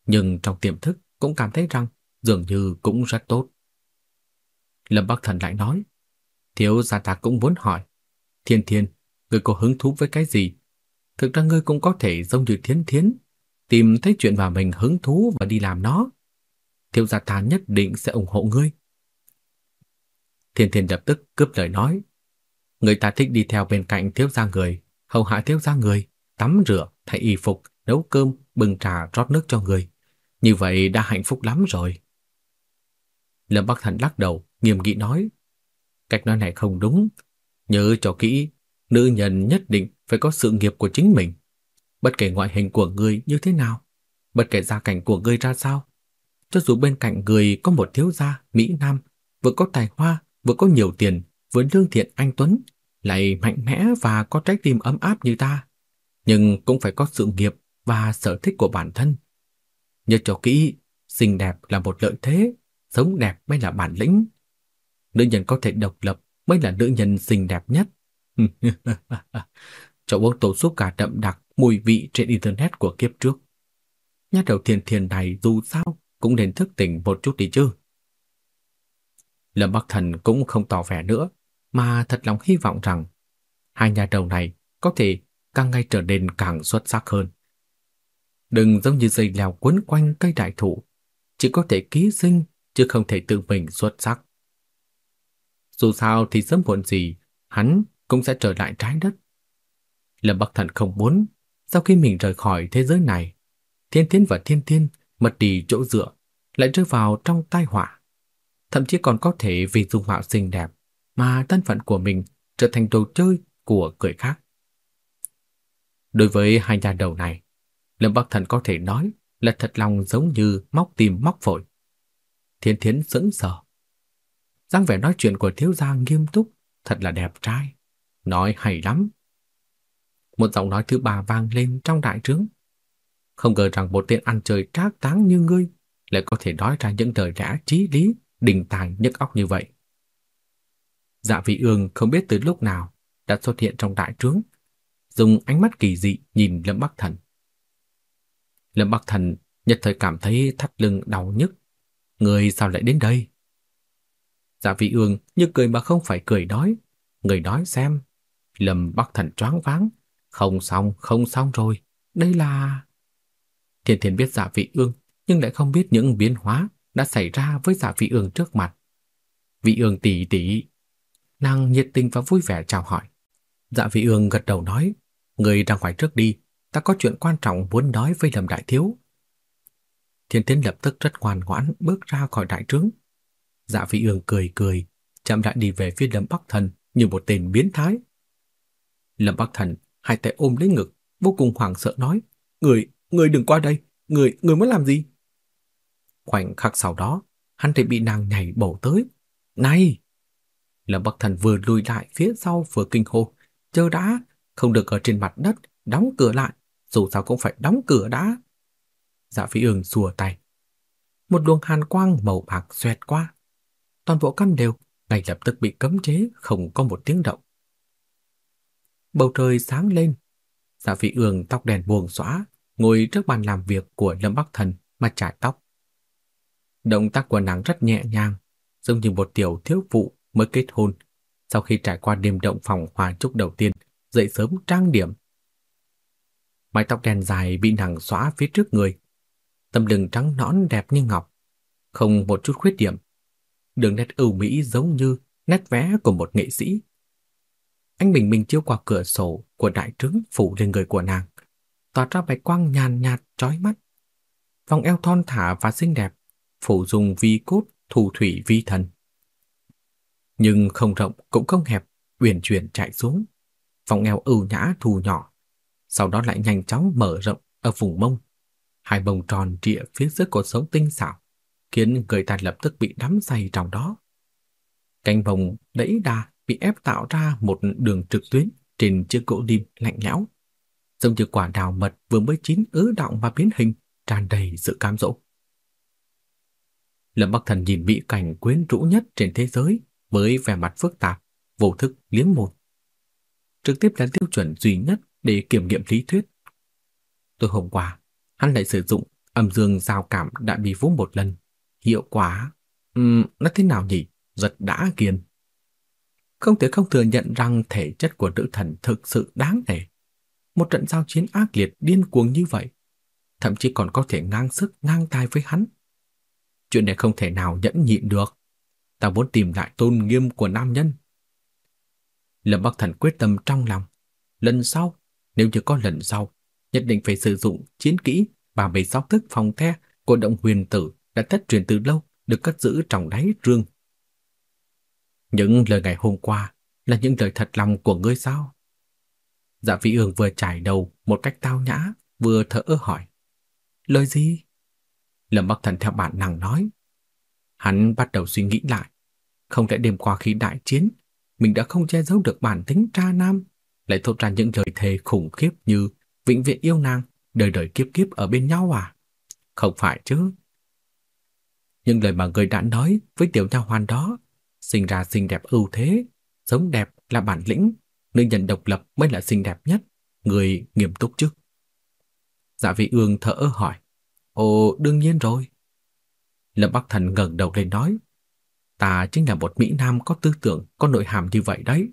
Nhưng trong tiềm thức cũng cảm thấy rằng dường như cũng rất tốt. Lâm Bắc Thần lại nói, thiếu gia ta cũng muốn hỏi, Thiên Thiên, ngươi có hứng thú với cái gì? Thực ra ngươi cũng có thể giống như Thiên Thiến, tìm thấy chuyện mà mình hứng thú và đi làm nó. Thiếu gia ta nhất định sẽ ủng hộ ngươi. Thiên Thiên lập tức cướp lời nói. Người ta thích đi theo bên cạnh thiếu gia người, hầu hạ thiếu gia người, tắm rửa, thay y phục, nấu cơm, bưng trà, rót nước cho người. Như vậy đã hạnh phúc lắm rồi. Lâm Bắc Thần lắc đầu, nghiêm nghị nói. Cách nói này không đúng. Nhớ cho kỹ, nữ nhân nhất định phải có sự nghiệp của chính mình. Bất kể ngoại hình của người như thế nào, bất kể gia cảnh của người ra sao, cho dù bên cạnh người có một thiếu gia Mỹ Nam, vừa có tài hoa, vừa có nhiều tiền, vừa lương thiện anh Tuấn, lại mạnh mẽ và có trái tim ấm áp như ta, nhưng cũng phải có sự nghiệp và sở thích của bản thân. Nhớ cho kỹ, xinh đẹp là một lợi thế, sống đẹp mới là bản lĩnh. Nữ nhân có thể độc lập mới là nữ nhân xinh đẹp nhất. Chậu uống tổ súp cả đậm đặc mùi vị trên internet của kiếp trước. Nhát đầu thiền thiền này dù sao cũng nên thức tỉnh một chút đi chứ. Lâm Bắc Thần cũng không tỏ vẻ nữa, mà thật lòng hy vọng rằng hai nhà đầu này có thể càng ngày trở nên càng xuất sắc hơn. Đừng giống như dây leo quấn quanh cây đại thụ, chỉ có thể ký sinh chứ không thể tự mình xuất sắc. Dù sao thì sớm muộn gì, hắn cũng sẽ trở lại trái đất. Lâm Bắc Thần không muốn, sau khi mình rời khỏi thế giới này, Thiên Thiên và Thiên Thiên mất đi chỗ dựa, lại rơi vào trong tai họa. Thậm chí còn có thể vì dung mạo xinh đẹp mà thân phận của mình trở thành đồ chơi của người khác. Đối với hai nhà đầu này, Lâm Bắc Thần có thể nói là thật lòng giống như móc tim móc phổi. Thiên Thiến sững sờ. dáng vẻ nói chuyện của thiếu gia nghiêm túc, thật là đẹp trai. Nói hay lắm. Một giọng nói thứ ba vang lên trong đại trướng. Không ngờ rằng một tên ăn chơi trác táng như ngươi lại có thể nói ra những lời lẽ trí lý, đình tài nhức óc như vậy. Dạ vị ương không biết từ lúc nào đã xuất hiện trong đại trướng, dùng ánh mắt kỳ dị nhìn Lâm Bắc Thần. Lâm Bắc Thần nhất thời cảm thấy thắt lưng đau nhức. Người sao lại đến đây? Dạ vị ương như cười mà không phải cười nói. Người nói xem. Lâm Bắc Thần choáng váng. Không xong, không xong rồi. Đây là... Thiên Thiên biết giả vị ương, nhưng lại không biết những biến hóa đã xảy ra với giả vị ương trước mặt. Vị ương tỷ tỷ, nàng nhiệt tình và vui vẻ chào hỏi. Dạ vị ương gật đầu nói, người ra ngoài trước đi, ta có chuyện quan trọng muốn nói với Lâm Đại Thiếu. Thiên Thiên lập tức rất ngoan ngoãn bước ra khỏi đại trướng. Dạ vị ương cười cười, chậm lại đi về phía Lâm Bắc Thần như một tên biến thái. Lâm Bắc Thần hai tay ôm lấy ngực, vô cùng hoảng sợ nói, người, người đừng qua đây, người, người muốn làm gì? Khoảnh khắc sau đó, hắn thì bị nàng nhảy bổ tới. Này! Lâm Bắc Thần vừa lùi lại phía sau vừa kinh hô, "Chờ đã, không được ở trên mặt đất, đóng cửa lại, dù sao cũng phải đóng cửa đã." Dạ Phi Ương xùa tay. Một luồng hàn quang màu bạc xoẹt qua. Toàn bộ căn đều ngay lập tức bị cấm chế, không có một tiếng động. Bầu trời sáng lên. Dạ Phi Ương tóc đèn buông xõa, ngồi trước bàn làm việc của Lâm Bắc Thần mà chải tóc. Động tác của nàng rất nhẹ nhàng, giống như một tiểu thiếu phụ mới kết hôn, sau khi trải qua đêm động phòng hòa chúc đầu tiên, dậy sớm trang điểm. Mái tóc đen dài bị nàng xóa phía trước người, tâm lưng trắng nõn đẹp như ngọc, không một chút khuyết điểm. Đường nét ưu mỹ giống như nét vẽ của một nghệ sĩ. Anh bình minh chiếu qua cửa sổ của đại trướng phủ lên người của nàng, tỏa ra bạch quang nhàn nhạt chói mắt. Vòng eo thon thả và xinh đẹp, phủ dùng vi cốt thủ thủy vi thần. Nhưng không rộng cũng không hẹp, uyển chuyển chạy xuống. Vòng eo ưu nhã thù nhỏ, sau đó lại nhanh chóng mở rộng ở vùng mông. Hai bông tròn trịa phía dưới cột sống tinh xảo, khiến người ta lập tức bị đắm say trong đó. Cánh bồng đẫy đà bị ép tạo ra một đường trực tuyến trên chiếc gỗ lim lạnh lẽo, giống như quả đào mật vừa mới chín ứ động và biến hình, tràn đầy sự cám dỗ. Lâm Bắc Thần nhìn mỹ cảnh quyến rũ nhất trên thế giới với vẻ mặt phức tạp, vô thức liếm môi. Trực tiếp là tiêu chuẩn duy nhất để kiểm nghiệm lý thuyết. Tôi hôm qua, hắn lại sử dụng âm dương giao cảm đã bị vũ một lần. Hiệu quả, um, nó thế nào nhỉ? Rất đã kiên. Không thể không thừa nhận rằng thể chất của nữ thần thực sự đáng nể. Một trận giao chiến ác liệt điên cuồng như vậy, thậm chí còn có thể ngang sức ngang tài với hắn. Chuyện này không thể nào nhẫn nhịn được. Ta muốn tìm lại tôn nghiêm của nam nhân. Lâm Bắc Thần quyết tâm trong lòng. Lần sau, nếu như có lần sau, nhất định phải sử dụng chiến kỹ và bầy sáu thức phòng the của động huyền tử đã thất truyền từ lâu được cất giữ trong đáy trương. Những lời ngày hôm qua là những lời thật lòng của ngươi sao? Dạ vị ương vừa trải đầu một cách tao nhã, vừa thở ơ hỏi. Lời gì? Lâm Bắc Thần theo bản năng nói. Hắn bắt đầu suy nghĩ lại. Không lẽ đêm qua khi đại chiến, mình đã không che giấu được bản tính tra nam, lại thốt ra những lời thề khủng khiếp như vĩnh viễn yêu nàng, đời đời kiếp kiếp ở bên nhau à? Không phải chứ. Những lời mà người đã nói với tiểu nha hoàn đó, sinh ra xinh đẹp ưu thế, sống đẹp là bản lĩnh, nữ nhân độc lập mới là xinh đẹp nhất, người nghiêm túc chứ. Dạ vị ương thở hỏi. Ồ, đương nhiên rồi. Lâm Bắc Thần ngẩng đầu lên nói, ta chính là một Mỹ Nam có tư tưởng, có nội hàm như vậy đấy.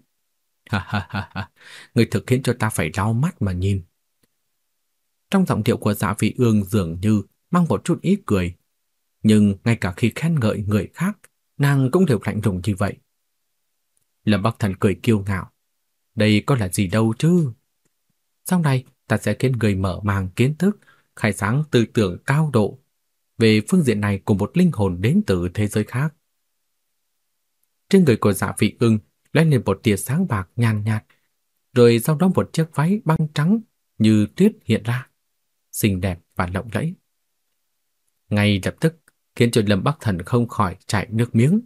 Ha ha ha ha, người thực khiến cho ta phải lau mắt mà nhìn. Trong giọng điệu của dạ vị ương dường như mang một chút ý cười, nhưng ngay cả khi khen ngợi người khác, nàng cũng đều lạnh lùng như vậy. Lâm Bắc Thần cười kiêu ngạo, đây có là gì đâu chứ. Sau này ta sẽ khiến người mở mang kiến thức khai sáng tư tưởng cao độ về phương diện này của một linh hồn đến từ thế giới khác. Trên người của dạ vị ưng lên lên một tia sáng bạc nhàn nhạt, rồi sau đó một chiếc váy băng trắng như tuyết hiện ra, xinh đẹp và lộng lẫy. Ngay lập tức khiến cho Lâm Bắc Thần không khỏi chảy nước miếng.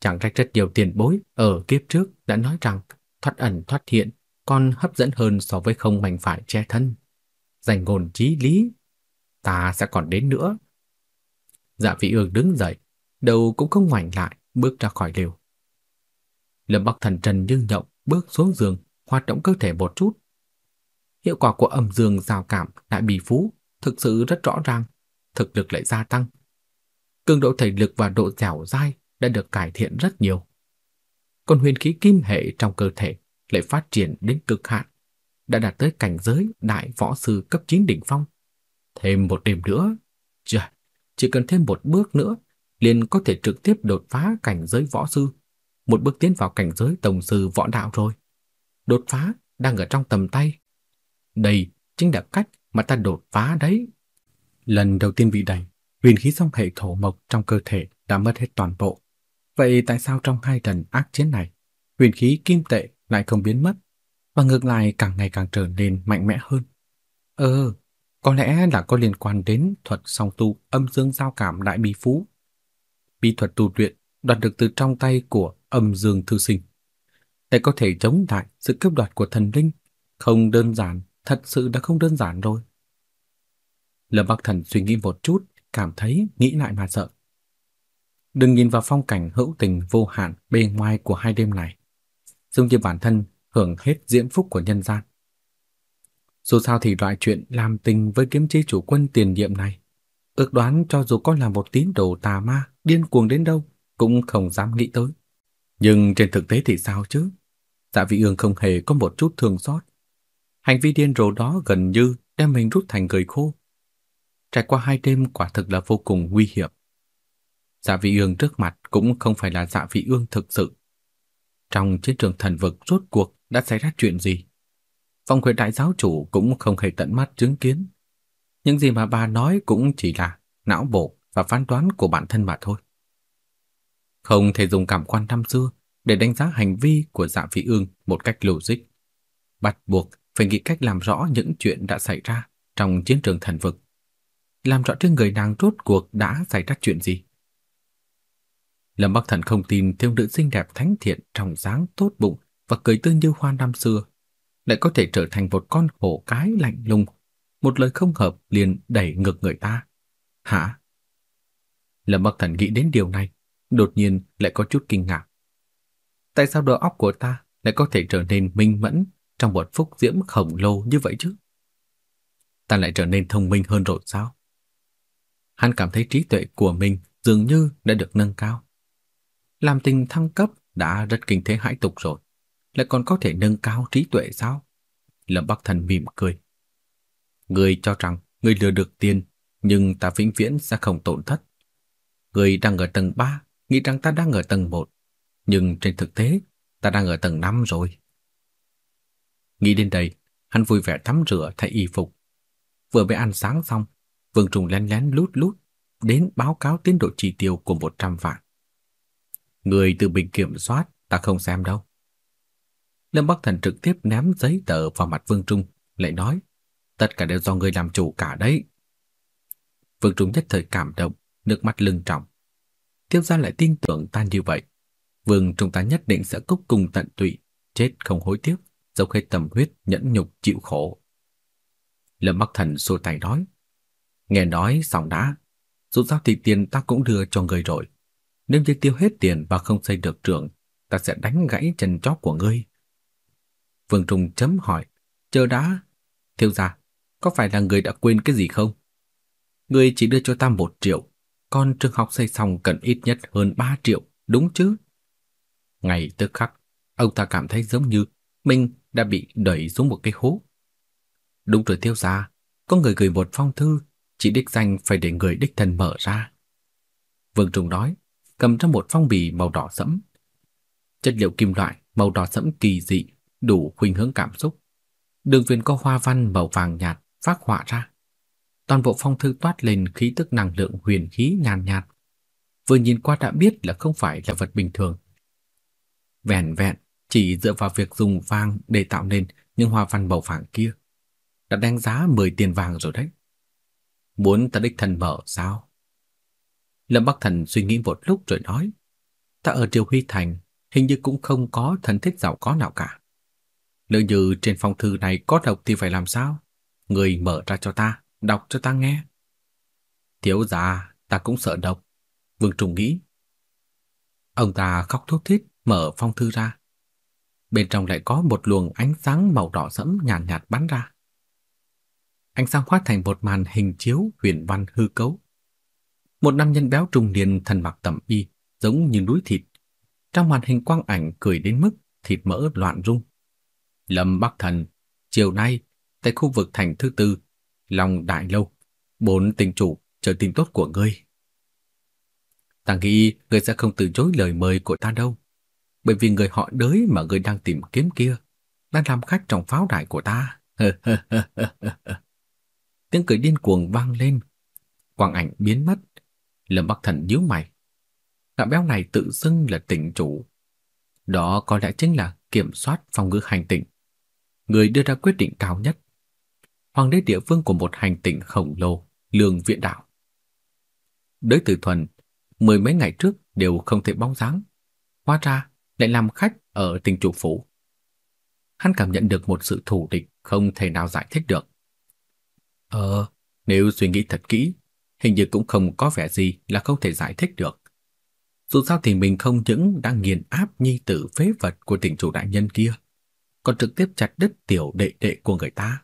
Chẳng trách rất nhiều tiền bối ở kiếp trước đã nói rằng thoát ẩn thoát hiện còn hấp dẫn hơn so với không mảnh phải che thân dành ngôn chí lý, ta sẽ còn đến nữa. Dạ vị ương đứng dậy, đầu cũng không ngoảnh lại, bước ra khỏi liều. Lâm Bắc Thần trần như nhộng bước xuống giường, hoạt động cơ thể một chút. Hiệu quả của âm dương giao cảm đại bì phú thực sự rất rõ ràng, thực lực lại gia tăng. Cường độ thể lực và độ dẻo dai đã được cải thiện rất nhiều. Còn huyền khí kim hệ trong cơ thể lại phát triển đến cực hạn đã đạt tới cảnh giới đại võ sư cấp 9 đỉnh phong. Thêm một đêm nữa, trời, chỉ cần thêm một bước nữa liền có thể trực tiếp đột phá cảnh giới võ sư, một bước tiến vào cảnh giới tổng sư võ đạo rồi. Đột phá đang ở trong tầm tay. Đây chính là cách mà ta đột phá đấy. Lần đầu tiên bị đánh, huyền khí song hệ thổ mộc trong cơ thể đã mất hết toàn bộ. Vậy tại sao trong hai lần ác chiến này, huyền khí kim tệ lại không biến mất và ngược lại càng ngày càng trở nên mạnh mẽ hơn. Ờ, có lẽ là có liên quan đến thuật song tu âm dương giao cảm đại bí phú. Bí thuật tu luyện đoạt được từ trong tay của âm dương thư sinh. Để có thể chống lại sự cướp đoạt của thần linh, không đơn giản, thật sự đã không đơn giản rồi. Lâm Bắc Thần suy nghĩ một chút, cảm thấy nghĩ lại mà sợ. Đừng nhìn vào phong cảnh hữu tình vô hạn bên ngoài của hai đêm này. Giống như bản thân hưởng hết diễm phúc của nhân gian. Dù sao thì loại chuyện làm tình với kiếm chi chủ quân tiền nhiệm này, ước đoán cho dù có là một tín đồ tà ma điên cuồng đến đâu cũng không dám nghĩ tới. Nhưng trên thực tế thì sao chứ? Dạ vị ương không hề có một chút thương xót. Hành vi điên rồ đó gần như đem mình rút thành người khô. Trải qua hai đêm quả thực là vô cùng nguy hiểm. Dạ vị ương trước mặt cũng không phải là dạ vị ương thực sự. Trong chiến trường thần vực rốt cuộc đã xảy ra chuyện gì? Phong quyền đại giáo chủ cũng không hề tận mắt chứng kiến. Những gì mà bà nói cũng chỉ là não bộ và phán đoán của bản thân mà thôi. Không thể dùng cảm quan năm xưa để đánh giá hành vi của dạ vị ương một cách logic. Bắt buộc phải nghĩ cách làm rõ những chuyện đã xảy ra trong chiến trường thần vực. Làm rõ trên người nàng rốt cuộc đã xảy ra chuyện gì. Lâm Bắc Thần không tin thiếu nữ xinh đẹp thánh thiện trong dáng tốt bụng và cười tươi như hoa năm xưa lại có thể trở thành một con hổ cái lạnh lùng, một lời không hợp liền đẩy ngược người ta. Hả? Lâm Bắc Thần nghĩ đến điều này, đột nhiên lại có chút kinh ngạc. Tại sao đầu óc của ta lại có thể trở nên minh mẫn trong một phúc diễm khổng lồ như vậy chứ? Ta lại trở nên thông minh hơn rồi sao? Hắn cảm thấy trí tuệ của mình dường như đã được nâng cao. Làm tình thăng cấp đã rất kinh thế hãi tục rồi, lại còn có thể nâng cao trí tuệ sao? Lâm Bắc Thần mỉm cười. Người cho rằng người lừa được tiền, nhưng ta vĩnh viễn sẽ không tổn thất. Người đang ở tầng 3, nghĩ rằng ta đang ở tầng 1, nhưng trên thực tế ta đang ở tầng 5 rồi. Nghĩ đến đây, hắn vui vẻ tắm rửa thay y phục. Vừa mới ăn sáng xong, Vương Trùng lén lén lút lút đến báo cáo tiến độ chỉ tiêu của 100 vạn. Người từ bình kiểm soát, ta không xem đâu. Lâm Bắc Thần trực tiếp ném giấy tờ vào mặt Vương Trung, lại nói, tất cả đều do người làm chủ cả đấy. Vương Trung nhất thời cảm động, nước mắt lưng trọng. Tiêu gia lại tin tưởng ta như vậy. Vương Trung ta nhất định sẽ cúc cùng tận tụy, chết không hối tiếc, dốc hết tầm huyết, nhẫn nhục chịu khổ. Lâm Bắc Thần xua tay nói, nghe nói xong đã, dù sao thì tiền ta cũng đưa cho người rồi. Nếu như tiêu hết tiền và không xây được trường, ta sẽ đánh gãy chân chó của ngươi. Vương Trung chấm hỏi, chờ đã. Thiếu gia, có phải là người đã quên cái gì không? Người chỉ đưa cho ta một triệu, còn trường học xây xong cần ít nhất hơn ba triệu, đúng chứ? Ngày tức khắc, ông ta cảm thấy giống như mình đã bị đẩy xuống một cái hố. Đúng rồi thiếu gia, có người gửi một phong thư, chỉ đích danh phải để người đích thân mở ra. Vương Trung nói, cầm trong một phong bì màu đỏ sẫm. Chất liệu kim loại màu đỏ sẫm kỳ dị, đủ khuynh hướng cảm xúc. Đường viền có hoa văn màu vàng nhạt phát họa ra. Toàn bộ phong thư toát lên khí tức năng lượng huyền khí nhàn nhạt. Vừa nhìn qua đã biết là không phải là vật bình thường. Vẹn vẹn chỉ dựa vào việc dùng vàng để tạo nên những hoa văn màu vàng kia. Đã đánh giá 10 tiền vàng rồi đấy. Muốn ta đích thân mở sao? Lâm Bắc Thần suy nghĩ một lúc rồi nói, ta ở Triều Huy Thành hình như cũng không có thân thích giàu có nào cả. Nếu như trên phong thư này có độc thì phải làm sao? Người mở ra cho ta, đọc cho ta nghe. Thiếu gia, ta cũng sợ độc. Vương Trùng nghĩ. Ông ta khóc thút thít mở phong thư ra. Bên trong lại có một luồng ánh sáng màu đỏ sẫm nhàn nhạt, nhạt bắn ra. Ánh sáng hóa thành một màn hình chiếu huyền văn hư cấu. Một nam nhân béo trung niên thân mặc tẩm y, giống như núi thịt. Trong màn hình quang ảnh cười đến mức thịt mỡ loạn rung. Lâm Bắc Thần, chiều nay, tại khu vực thành thứ tư, Long Đại Lâu, bốn tình chủ chờ tin tốt của ngươi. Ta nghĩ ngươi sẽ không từ chối lời mời của ta đâu, bởi vì người họ đới mà ngươi đang tìm kiếm kia đang làm khách trong pháo đài của ta. Tiếng cười điên cuồng vang lên, quang ảnh biến mất, Lâm Bắc Thần nhíu mày. Gã béo này tự xưng là tỉnh chủ. Đó có lẽ chính là kiểm soát phòng ngự hành tinh. Người đưa ra quyết định cao nhất. Hoàng đế địa phương của một hành tinh khổng lồ, lương viện đạo. Đới tử thuần, mười mấy ngày trước đều không thể bóng dáng. Hóa ra lại làm khách ở tình chủ phủ. Hắn cảm nhận được một sự thù địch không thể nào giải thích được. Ờ, nếu suy nghĩ thật kỹ, hình như cũng không có vẻ gì là không thể giải thích được. Dù sao thì mình không những đang nghiền áp nhi tử phế vật của tỉnh chủ đại nhân kia, còn trực tiếp chặt đứt tiểu đệ đệ của người ta.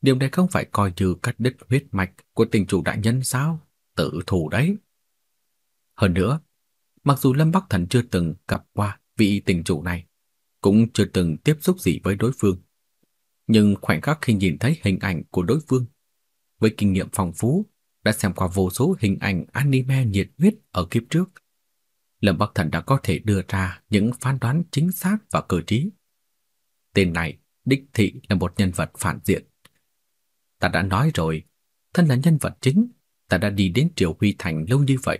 Điều này không phải coi như cắt đứt huyết mạch của tình chủ đại nhân sao? Tự thủ đấy. Hơn nữa, mặc dù Lâm Bắc Thần chưa từng gặp qua vị tình chủ này, cũng chưa từng tiếp xúc gì với đối phương. Nhưng khoảnh khắc khi nhìn thấy hình ảnh của đối phương, với kinh nghiệm phong phú, đã xem qua vô số hình ảnh anime nhiệt huyết ở kiếp trước, Lâm Bắc Thần đã có thể đưa ra những phán đoán chính xác và cơ trí. Tên này đích thị là một nhân vật phản diện. Ta đã nói rồi, thân là nhân vật chính, ta đã đi đến Triều Huy Thành lâu như vậy.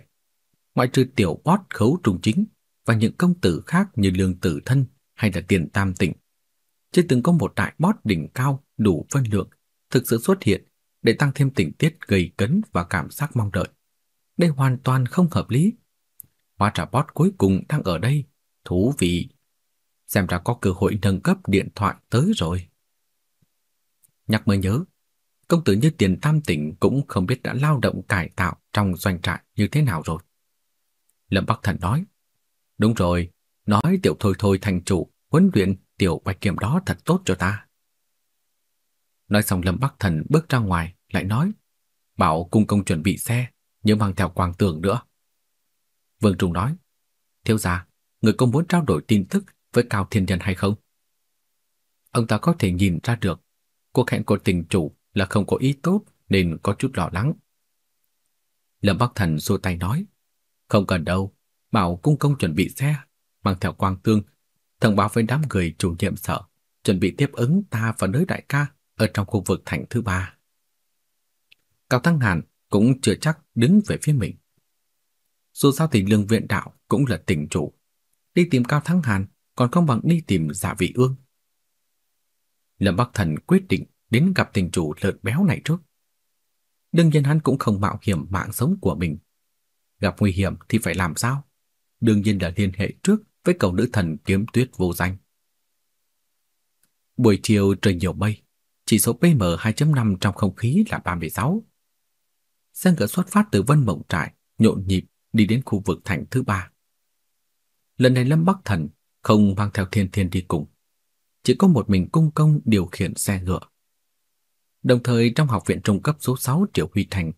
Ngoại trừ tiểu bót khấu trùng chính và những công tử khác như lương tử thân hay là tiền tam tịnh. Chưa từng có một đại bót đỉnh cao đủ phân lượng thực sự xuất hiện để tăng thêm tình tiết gây cấn và cảm giác mong đợi. Đây hoàn toàn không hợp lý. Hóa Trà bót cuối cùng đang ở đây. Thú vị. Xem ra có cơ hội nâng cấp điện thoại tới rồi. Nhắc mới nhớ, công tử như tiền tam tỉnh cũng không biết đã lao động cải tạo trong doanh trại như thế nào rồi. Lâm Bắc Thần nói, đúng rồi, nói tiểu thôi thôi thành chủ, huấn luyện tiểu bạch kiểm đó thật tốt cho ta. Nói xong Lâm Bắc Thần bước ra ngoài, lại nói, bảo cung công chuẩn bị xe, nhớ mang theo quang tường nữa. Vương Trung nói, thiếu gia, người có muốn trao đổi tin tức với Cao Thiên Nhân hay không? Ông ta có thể nhìn ra được cuộc hẹn của tình chủ là không có ý tốt nên có chút lo lắng. Lâm Bắc Thần xua tay nói, không cần đâu, bảo cung công chuẩn bị xe, mang theo quang tương, thông báo với đám người chủ nhiệm sở, chuẩn bị tiếp ứng ta và nơi đại ca ở trong khu vực thành thứ ba. Cao Thăng Hàn cũng chưa chắc đứng về phía mình. Dù sao thì lương viện đạo cũng là tỉnh chủ. Đi tìm Cao Thắng Hàn còn không bằng đi tìm giả vị ương. Lâm Bắc Thần quyết định đến gặp tỉnh chủ lợn béo này trước. Đương nhiên hắn cũng không mạo hiểm mạng sống của mình. Gặp nguy hiểm thì phải làm sao? Đương nhiên là liên hệ trước với cầu nữ thần kiếm tuyết vô danh. Buổi chiều trời nhiều mây, chỉ số PM 2.5 trong không khí là 36. Xe ngựa xuất phát từ Vân Mộng Trại, nhộn nhịp đi đến khu vực thành thứ ba. Lần này Lâm Bắc Thần không mang theo Thiên Thiên đi cùng, chỉ có một mình cung công điều khiển xe ngựa. Đồng thời trong học viện trung cấp số 6 Triệu Huy Thành,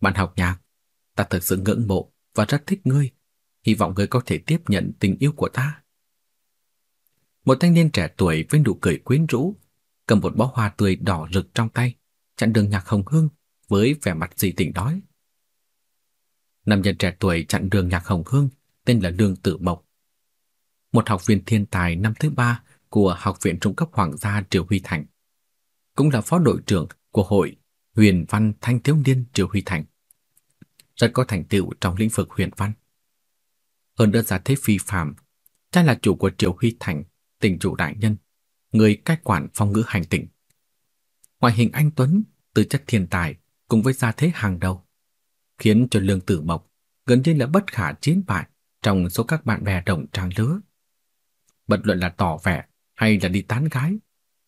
bạn học nhạc, ta thật sự ngưỡng mộ và rất thích ngươi, hy vọng ngươi có thể tiếp nhận tình yêu của ta. Một thanh niên trẻ tuổi với nụ cười quyến rũ, cầm một bó hoa tươi đỏ rực trong tay, chặn đường nhạc hồng hương với vẻ mặt dị tỉnh đói. Nam nhân trẻ tuổi chặn đường nhạc hồng hương tên là Lương Tử Mộc. Một học viên thiên tài năm thứ ba của Học viện Trung cấp Hoàng gia Triều Huy Thành. Cũng là phó đội trưởng của hội Huyền Văn Thanh Thiếu Niên Triều Huy Thành. Rất có thành tựu trong lĩnh vực huyền văn. Hơn nữa giá thế phi phàm, cha là chủ của Triều Huy Thành, tỉnh chủ đại nhân, người cai quản phong ngữ hành tỉnh. Ngoại hình anh Tuấn, tư chất thiên tài cùng với gia thế hàng đầu khiến cho Lương Tử Mộc gần như là bất khả chiến bại trong số các bạn bè đồng trang lứa. Bất luận là tỏ vẻ hay là đi tán gái,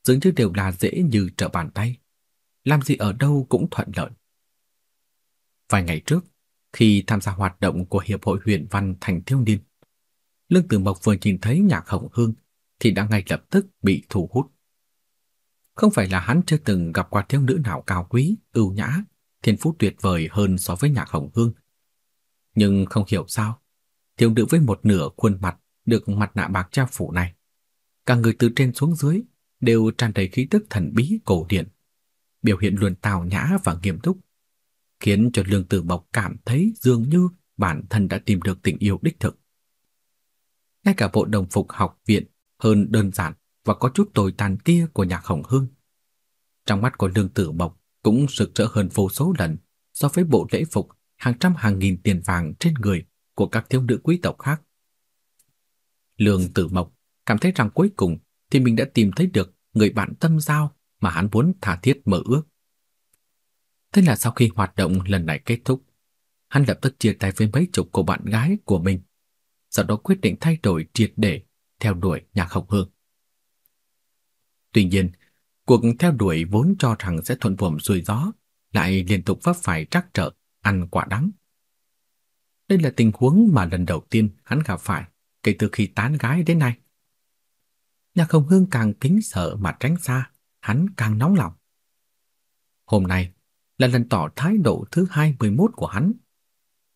dường như đều là dễ như trở bàn tay. Làm gì ở đâu cũng thuận lợi. Vài ngày trước, khi tham gia hoạt động của Hiệp hội huyền văn thành thiếu niên, Lương Tử Mộc vừa nhìn thấy nhạc hồng hương thì đã ngay lập tức bị thu hút. Không phải là hắn chưa từng gặp qua thiếu nữ nào cao quý, ưu nhã thiên phú tuyệt vời hơn so với nhạc hồng hương. Nhưng không hiểu sao, thiếu nữ với một nửa khuôn mặt được mặt nạ bạc trao phủ này. Cả người từ trên xuống dưới đều tràn đầy khí tức thần bí cổ điển, biểu hiện luôn tào nhã và nghiêm túc, khiến cho Lương Tử Bộc cảm thấy dường như bản thân đã tìm được tình yêu đích thực. Ngay cả bộ đồng phục học viện hơn đơn giản và có chút tồi tàn kia của nhạc hồng hương. Trong mắt của Lương Tử Bộc cũng rực rỡ hơn vô số lần so với bộ lễ phục hàng trăm hàng nghìn tiền vàng trên người của các thiếu nữ quý tộc khác. Lương Tử Mộc cảm thấy rằng cuối cùng thì mình đã tìm thấy được người bạn tâm giao mà hắn muốn thả thiết mở ước. Thế là sau khi hoạt động lần này kết thúc, hắn lập tức chia tay với mấy chục cô bạn gái của mình, sau đó quyết định thay đổi triệt để theo đuổi nhạc hồng hương. Tuy nhiên, cuộc theo đuổi vốn cho rằng sẽ thuận buồm xuôi gió, lại liên tục vấp phải trắc trở, ăn quả đắng. Đây là tình huống mà lần đầu tiên hắn gặp phải kể từ khi tán gái đến nay. Nhạc Hồng Hương càng kính sợ mà tránh xa, hắn càng nóng lòng. Hôm nay là lần tỏ thái độ thứ 21 của hắn.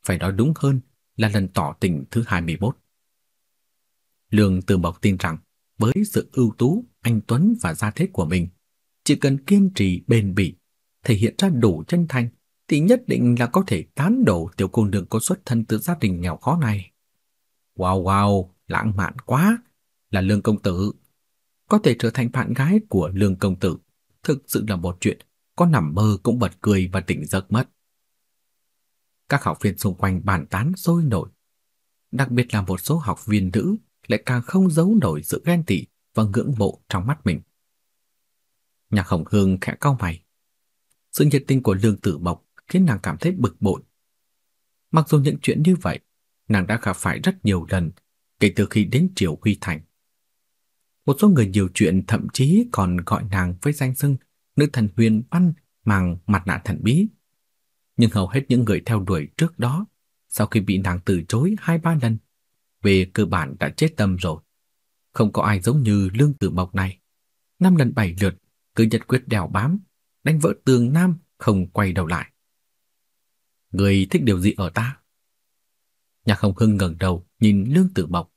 Phải nói đúng hơn là lần tỏ tình thứ 21. Lương Từ Mộc tin rằng với sự ưu tú, anh tuấn và gia thế của mình, chỉ cần kiên trì bền bỉ, thể hiện ra đủ chân thành thì nhất định là có thể tán đổ tiểu cô nương có xuất thân từ gia đình nghèo khó này. Wow wow, lãng mạn quá, là Lương công tử. Có thể trở thành bạn gái của Lương công tử, thực sự là một chuyện có nằm mơ cũng bật cười và tỉnh giấc mất. Các học viên xung quanh bàn tán sôi nổi, đặc biệt là một số học viên nữ lại càng không giấu nổi sự ghen tị và ngưỡng mộ trong mắt mình. Nhạc Hồng Hương khẽ cau mày. Sự nhiệt tình của Lương Tử Mộc khiến nàng cảm thấy bực bội. Mặc dù những chuyện như vậy, nàng đã gặp phải rất nhiều lần kể từ khi đến Triều Huy Thành. Một số người nhiều chuyện thậm chí còn gọi nàng với danh xưng nữ thần huyền văn mang mặt nạ thần bí. Nhưng hầu hết những người theo đuổi trước đó, sau khi bị nàng từ chối hai ba lần, về cơ bản đã chết tâm rồi. Không có ai giống như lương tử mộc này. Năm lần bảy lượt, cứ nhật quyết đèo bám, đánh vỡ tường nam, không quay đầu lại. Người thích điều gì ở ta? Nhạc Hồng Hưng ngẩng đầu nhìn Lương Tử Mộc.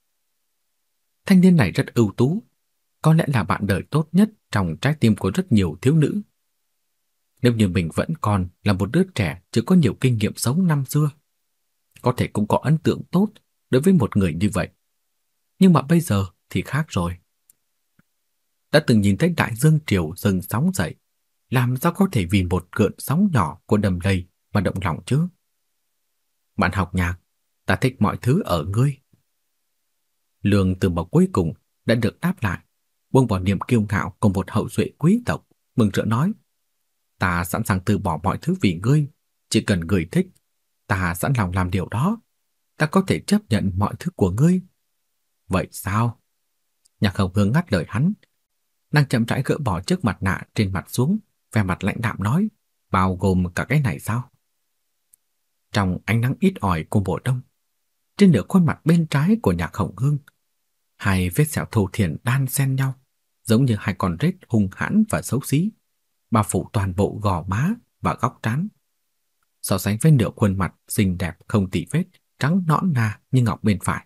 Thanh niên này rất ưu tú, có lẽ là bạn đời tốt nhất trong trái tim của rất nhiều thiếu nữ. Nếu như mình vẫn còn là một đứa trẻ chưa có nhiều kinh nghiệm sống năm xưa, có thể cũng có ấn tượng tốt đối với một người như vậy. Nhưng mà bây giờ thì khác rồi. Đã từng nhìn thấy đại dương triều dâng sóng dậy, làm sao có thể vì một cơn sóng nhỏ của đầm lầy mà động lòng chứ? Bạn học nhạc, ta thích mọi thứ ở ngươi. Lương từ bỏ cuối cùng đã được đáp lại, buông bỏ niềm kiêu ngạo của một hậu duệ quý tộc, mừng rỡ nói: "Ta sẵn sàng từ bỏ mọi thứ vì ngươi, chỉ cần ngươi thích, ta sẵn lòng làm điều đó." Ta có thể chấp nhận mọi thứ của ngươi. Vậy sao? Nhạc Hồng Hương ngắt lời hắn. Nàng chậm rãi gỡ bỏ chiếc mặt nạ trên mặt xuống, vẻ mặt lạnh đạm nói, bao gồm cả cái này sao? Trong ánh nắng ít ỏi của mùa đông, trên nửa khuôn mặt bên trái của Nhạc Hồng Hương, hai vết sẹo thô thiển đan xen nhau, giống như hai con rết hung hãn và xấu xí, bao phủ toàn bộ gò má và góc trán. So sánh với nửa khuôn mặt xinh đẹp không tì vết trắng nõn nà như ngọc bên phải.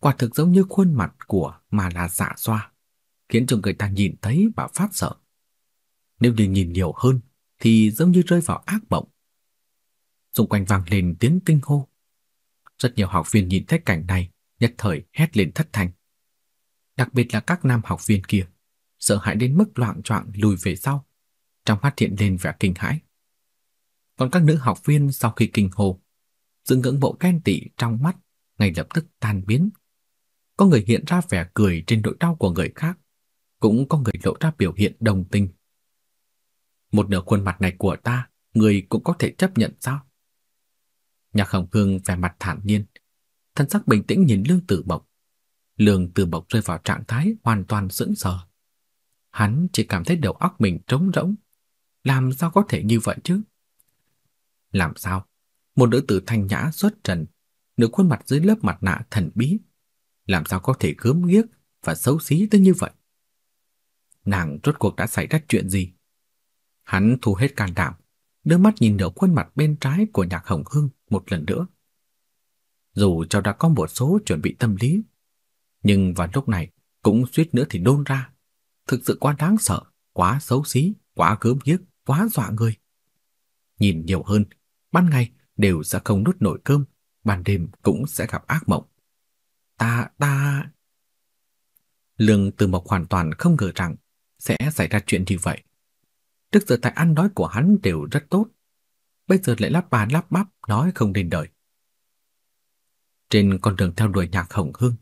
Quả thực giống như khuôn mặt của mà là dạ xoa, khiến cho người ta nhìn thấy và phát sợ. Nếu như nhìn nhiều hơn thì giống như rơi vào ác mộng. Xung quanh vang lên tiếng kinh hô. Rất nhiều học viên nhìn thấy cảnh này, nhất thời hét lên thất thanh. Đặc biệt là các nam học viên kia, sợ hãi đến mức loạn choạng lùi về sau, trong mắt hiện lên vẻ kinh hãi. Còn các nữ học viên sau khi kinh hô sự ngưỡng mộ ghen tị trong mắt ngay lập tức tan biến. Có người hiện ra vẻ cười trên nỗi đau của người khác, cũng có người lộ ra biểu hiện đồng tình. Một nửa khuôn mặt này của ta, người cũng có thể chấp nhận sao? Nhạc Hồng Hương vẻ mặt thản nhiên, thân sắc bình tĩnh nhìn Lương Tử Bộc. Lương Tử Bộc rơi vào trạng thái hoàn toàn sững sờ. Hắn chỉ cảm thấy đầu óc mình trống rỗng. Làm sao có thể như vậy chứ? Làm sao? Một nữ tử thanh nhã xuất trần, nửa khuôn mặt dưới lớp mặt nạ thần bí, làm sao có thể gớm ghiếc và xấu xí tới như vậy? Nàng rốt cuộc đã xảy ra chuyện gì? Hắn thu hết can đảm, đưa mắt nhìn nửa khuôn mặt bên trái của Nhạc Hồng Hương một lần nữa. Dù cho đã có một số chuẩn bị tâm lý, nhưng vào lúc này cũng suýt nữa thì đôn ra. Thực sự quá đáng sợ, quá xấu xí, quá gớm ghiếc, quá dọa người. Nhìn nhiều hơn, ban ngày đều sẽ không nuốt nổi cơm, ban đêm cũng sẽ gặp ác mộng. Ta, ta... Lương Từ Mộc hoàn toàn không ngờ rằng sẽ xảy ra chuyện như vậy. Trước giờ tài ăn nói của hắn đều rất tốt, bây giờ lại lắp bà lắp bắp nói không nên đời. Trên con đường theo đuổi nhạc hồng hương,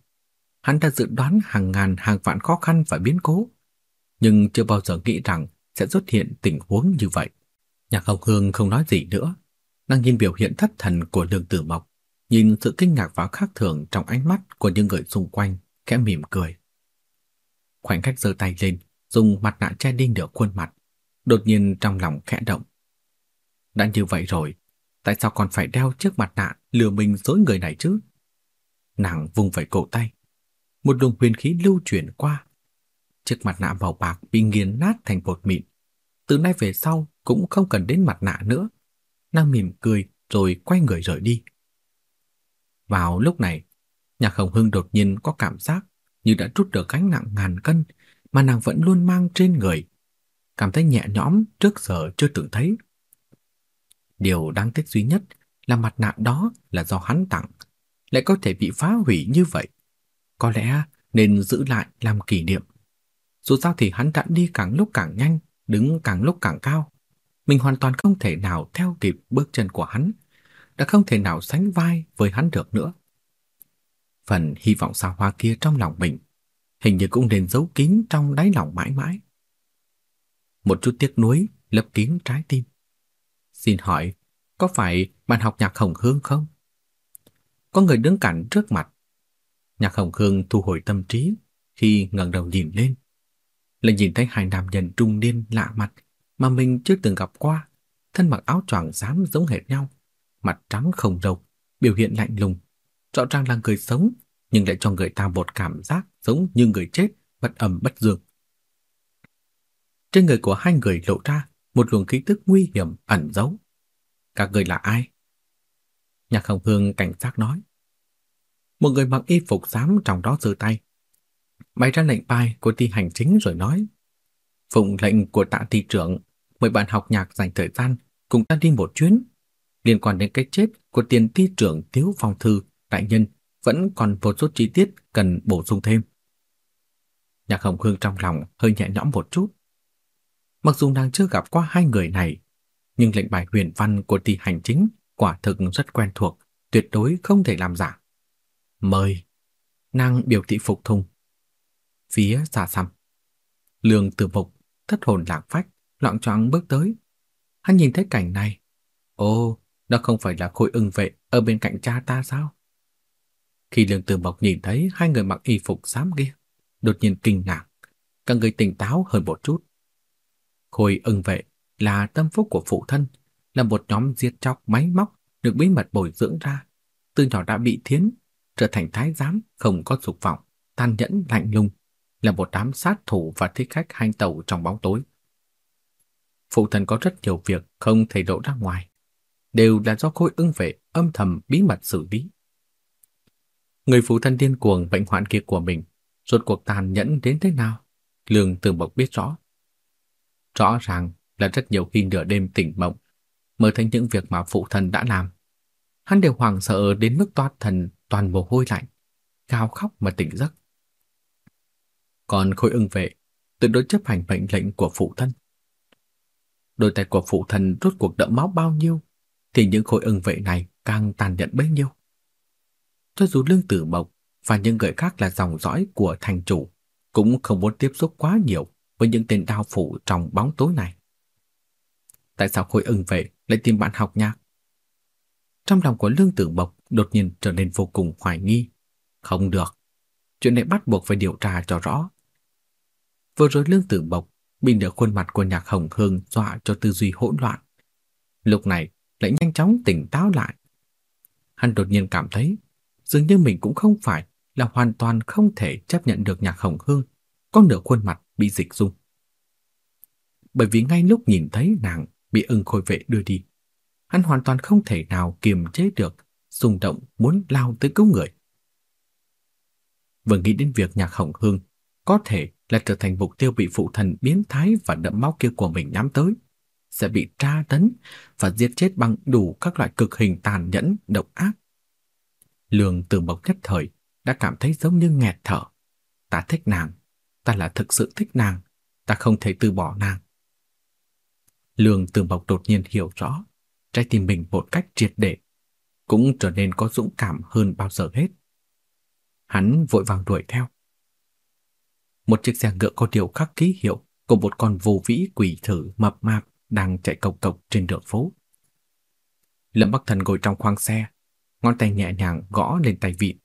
hắn đã dự đoán hàng ngàn hàng vạn khó khăn và biến cố, nhưng chưa bao giờ nghĩ rằng sẽ xuất hiện tình huống như vậy. Nhạc hồng hương không nói gì nữa, Nàng nhìn biểu hiện thất thần của Lương Tử Mộc, nhìn sự kinh ngạc và khác thường trong ánh mắt của những người xung quanh, khẽ mỉm cười. Khoảnh khắc giơ tay lên, dùng mặt nạ che đi nửa khuôn mặt, đột nhiên trong lòng khẽ động. Đã như vậy rồi, tại sao còn phải đeo chiếc mặt nạ lừa mình dối người này chứ? Nàng vùng vẩy cổ tay, một luồng huyền khí lưu chuyển qua. Chiếc mặt nạ màu bạc bị nghiền nát thành bột mịn. Từ nay về sau cũng không cần đến mặt nạ nữa. Nàng mỉm cười rồi quay người rời đi. Vào lúc này, Nhạc Hồng Hưng đột nhiên có cảm giác như đã trút được gánh nặng ngàn cân mà nàng vẫn luôn mang trên người. Cảm thấy nhẹ nhõm trước giờ chưa từng thấy. Điều đáng tiếc duy nhất là mặt nạ đó là do hắn tặng, lại có thể bị phá hủy như vậy. Có lẽ nên giữ lại làm kỷ niệm. Dù sao thì hắn đã đi càng lúc càng nhanh, đứng càng lúc càng cao. Mình hoàn toàn không thể nào theo kịp bước chân của hắn, đã không thể nào sánh vai với hắn được nữa. Phần hy vọng xa hoa kia trong lòng mình, hình như cũng nên giấu kín trong đáy lòng mãi mãi. Một chút tiếc nuối lấp kín trái tim. Xin hỏi, có phải bạn học nhạc Hồng Hương không? Có người đứng cạnh trước mặt. Nhạc Hồng Hương thu hồi tâm trí khi ngẩng đầu nhìn lên. Lại nhìn thấy hai nam nhân trung niên lạ mặt mà mình chưa từng gặp qua, thân mặc áo choàng xám giống hệt nhau, mặt trắng không râu, biểu hiện lạnh lùng, rõ ràng là người sống nhưng lại cho người ta một cảm giác giống như người chết, bất ẩm bất dương. Trên người của hai người lộ ra một luồng khí tức nguy hiểm ẩn giấu. Các người là ai? Nhạc Hồng Hương cảnh giác nói. Một người mặc y phục xám trong đó giơ tay. Bày ra lệnh bài của ti hành chính rồi nói. Phụng lệnh của tạ thị trưởng, mời bạn học nhạc dành thời gian cùng ta đi một chuyến. Liên quan đến cái chết của tiền ty trưởng Tiếu Phong Thư, đại nhân, vẫn còn một số chi tiết cần bổ sung thêm. Nhạc Hồng Hương trong lòng hơi nhẹ nhõm một chút. Mặc dù nàng chưa gặp qua hai người này, nhưng lệnh bài huyền văn của tỷ hành chính quả thực rất quen thuộc, tuyệt đối không thể làm giả. Mời. Nàng biểu thị phục thùng. Phía xa xăm. Lương tử mục, thất hồn lạc phách, loạn choạng bước tới. Hắn nhìn thấy cảnh này. Ồ, đó không phải là khôi ưng vệ ở bên cạnh cha ta sao? Khi lương tử mộc nhìn thấy hai người mặc y phục xám kia, đột nhiên kinh ngạc, cả người tỉnh táo hơn một chút. Khôi ưng vệ là tâm phúc của phụ thân, là một nhóm giết chóc máy móc được bí mật bồi dưỡng ra. Từ nhỏ đã bị thiến, trở thành thái giám không có dục vọng, tàn nhẫn lạnh lùng, là một đám sát thủ và thích khách hành tẩu trong bóng tối. Phụ thần có rất nhiều việc không thể lộ ra ngoài, đều là do khôi ưng vệ âm thầm bí mật xử lý. Người phụ thân điên cuồng bệnh hoạn kia của mình, rốt cuộc tàn nhẫn đến thế nào? Lương Tử Bộc biết rõ. Rõ ràng là rất nhiều khi nửa đêm tỉnh mộng, mơ thấy những việc mà phụ thân đã làm. Hắn đều hoảng sợ đến mức toát thần toàn mồ hôi lạnh, cao khóc mà tỉnh giấc. Còn khôi ưng vệ, tự đối chấp hành mệnh lệnh của phụ thân. Đôi tay của phụ thân rốt cuộc đẫm máu bao nhiêu, thì những khối ưng vệ này càng tàn nhẫn bấy nhiêu. Cho dù Lương Tử Mộc và những người khác là dòng dõi của thành chủ, cũng không muốn tiếp xúc quá nhiều với những tên đao phủ trong bóng tối này. Tại sao khối ưng vệ lại tìm bạn học nhạc? Trong lòng của Lương Tử Mộc đột nhiên trở nên vô cùng hoài nghi. Không được, chuyện này bắt buộc phải điều tra cho rõ. Vừa rồi Lương Tử Mộc bị được khuôn mặt của nhạc hồng hương dọa cho tư duy hỗn loạn. Lúc này lại nhanh chóng tỉnh táo lại. Hắn đột nhiên cảm thấy dường như mình cũng không phải là hoàn toàn không thể chấp nhận được nhạc hồng hương có nửa khuôn mặt bị dịch dung. Bởi vì ngay lúc nhìn thấy nàng bị ưng khôi vệ đưa đi, hắn hoàn toàn không thể nào kiềm chế được xung động muốn lao tới cứu người. Vừa nghĩ đến việc nhạc hồng hương có thể là trở thành mục tiêu bị phụ thần biến thái và đẫm máu kia của mình nhắm tới, sẽ bị tra tấn và giết chết bằng đủ các loại cực hình tàn nhẫn, độc ác. Lương từ bộc nhất thời đã cảm thấy giống như nghẹt thở. Ta thích nàng, ta là thực sự thích nàng, ta không thể từ bỏ nàng. Lương từ bộc đột nhiên hiểu rõ, trái tim mình một cách triệt để, cũng trở nên có dũng cảm hơn bao giờ hết. Hắn vội vàng đuổi theo. Một chiếc xe ngựa có điều khắc ký hiệu của một con vô vĩ quỷ thử mập mạp đang chạy cộc cộc trên đường phố. Lâm Bắc Thần ngồi trong khoang xe, ngón tay nhẹ nhàng gõ lên tay vịn.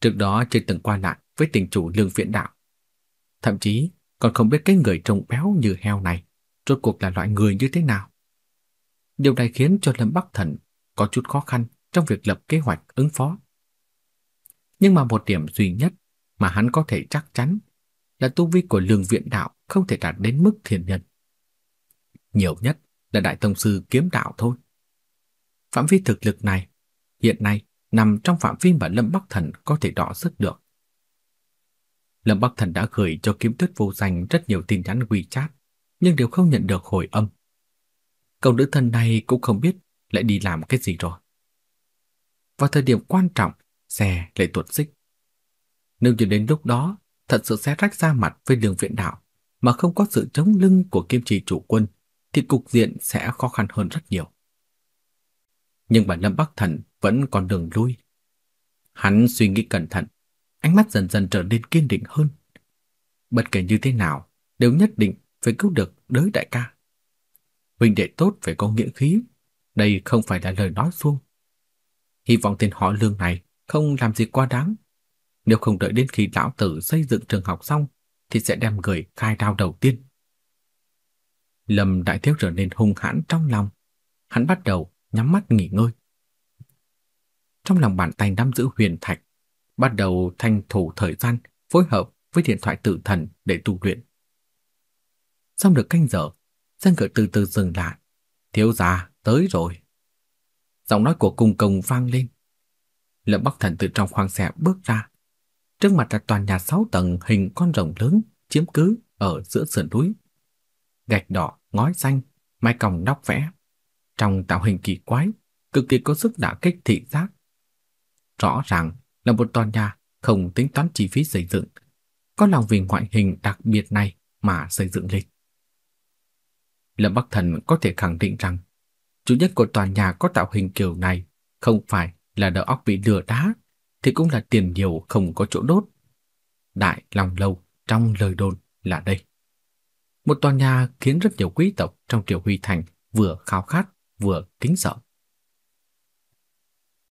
Trước đó chưa từng qua lại với tình chủ lương viện đạo. Thậm chí còn không biết cái người trông béo như heo này rốt cuộc là loại người như thế nào. Điều này khiến cho Lâm Bắc Thần có chút khó khăn trong việc lập kế hoạch ứng phó. Nhưng mà một điểm duy nhất mà hắn có thể chắc chắn là tu vi của lương viện đạo không thể đạt đến mức thiền nhân. Nhiều nhất là đại tông sư kiếm đạo thôi. Phạm vi thực lực này hiện nay nằm trong phạm vi mà Lâm Bắc Thần có thể đọ sức được. Lâm Bắc Thần đã gửi cho kiếm tuyết vô danh rất nhiều tin nhắn WeChat, nhưng đều không nhận được hồi âm. Cậu nữ thần này cũng không biết lại đi làm cái gì rồi. Vào thời điểm quan trọng, xe lại tuột xích. Nếu như đến lúc đó thật sự sẽ rách ra mặt với đường viện đạo mà không có sự chống lưng của kim trì chủ quân thì cục diện sẽ khó khăn hơn rất nhiều. Nhưng mà Lâm Bắc Thần vẫn còn đường lui. Hắn suy nghĩ cẩn thận, ánh mắt dần dần trở nên kiên định hơn. Bất kể như thế nào, đều nhất định phải cứu được đới đại ca. Huynh đệ tốt phải có nghĩa khí, đây không phải là lời nói suông. Hy vọng tên họ lương này không làm gì quá đáng. Nếu không đợi đến khi lão tử xây dựng trường học xong, thì sẽ đem người khai đao đầu tiên. Lâm Đại Thiếu trở nên hung hãn trong lòng. Hắn bắt đầu nhắm mắt nghỉ ngơi. Trong lòng bàn tay nắm giữ huyền thạch, bắt đầu thanh thủ thời gian phối hợp với điện thoại tử thần để tu luyện. Xong được canh giờ, Giang cửa từ từ dừng lại. Thiếu gia, tới rồi. Giọng nói của cung công vang lên. Lâm Bắc Thần từ trong khoang xe bước ra. Trước mặt là toàn nhà sáu tầng hình con rồng lớn chiếm cứ ở giữa sườn núi. Gạch đỏ, ngói xanh, mái cong nóc vẽ. Trong tạo hình kỳ quái, cực kỳ có sức đả kích thị giác. Rõ ràng là một tòa nhà không tính toán chi phí xây dựng, có lòng vì ngoại hình đặc biệt này mà xây dựng lên. Lâm Bắc Thần có thể khẳng định rằng chủ nhân của tòa nhà có tạo hình kiểu này không phải là đầu óc bị lừa đá, thì cũng là tiền nhiều không có chỗ đốt. Đại Long Lâu trong lời đồn là đây. Một tòa nhà khiến rất nhiều quý tộc trong triều Huy Thành vừa khao khát, vừa kính sợ.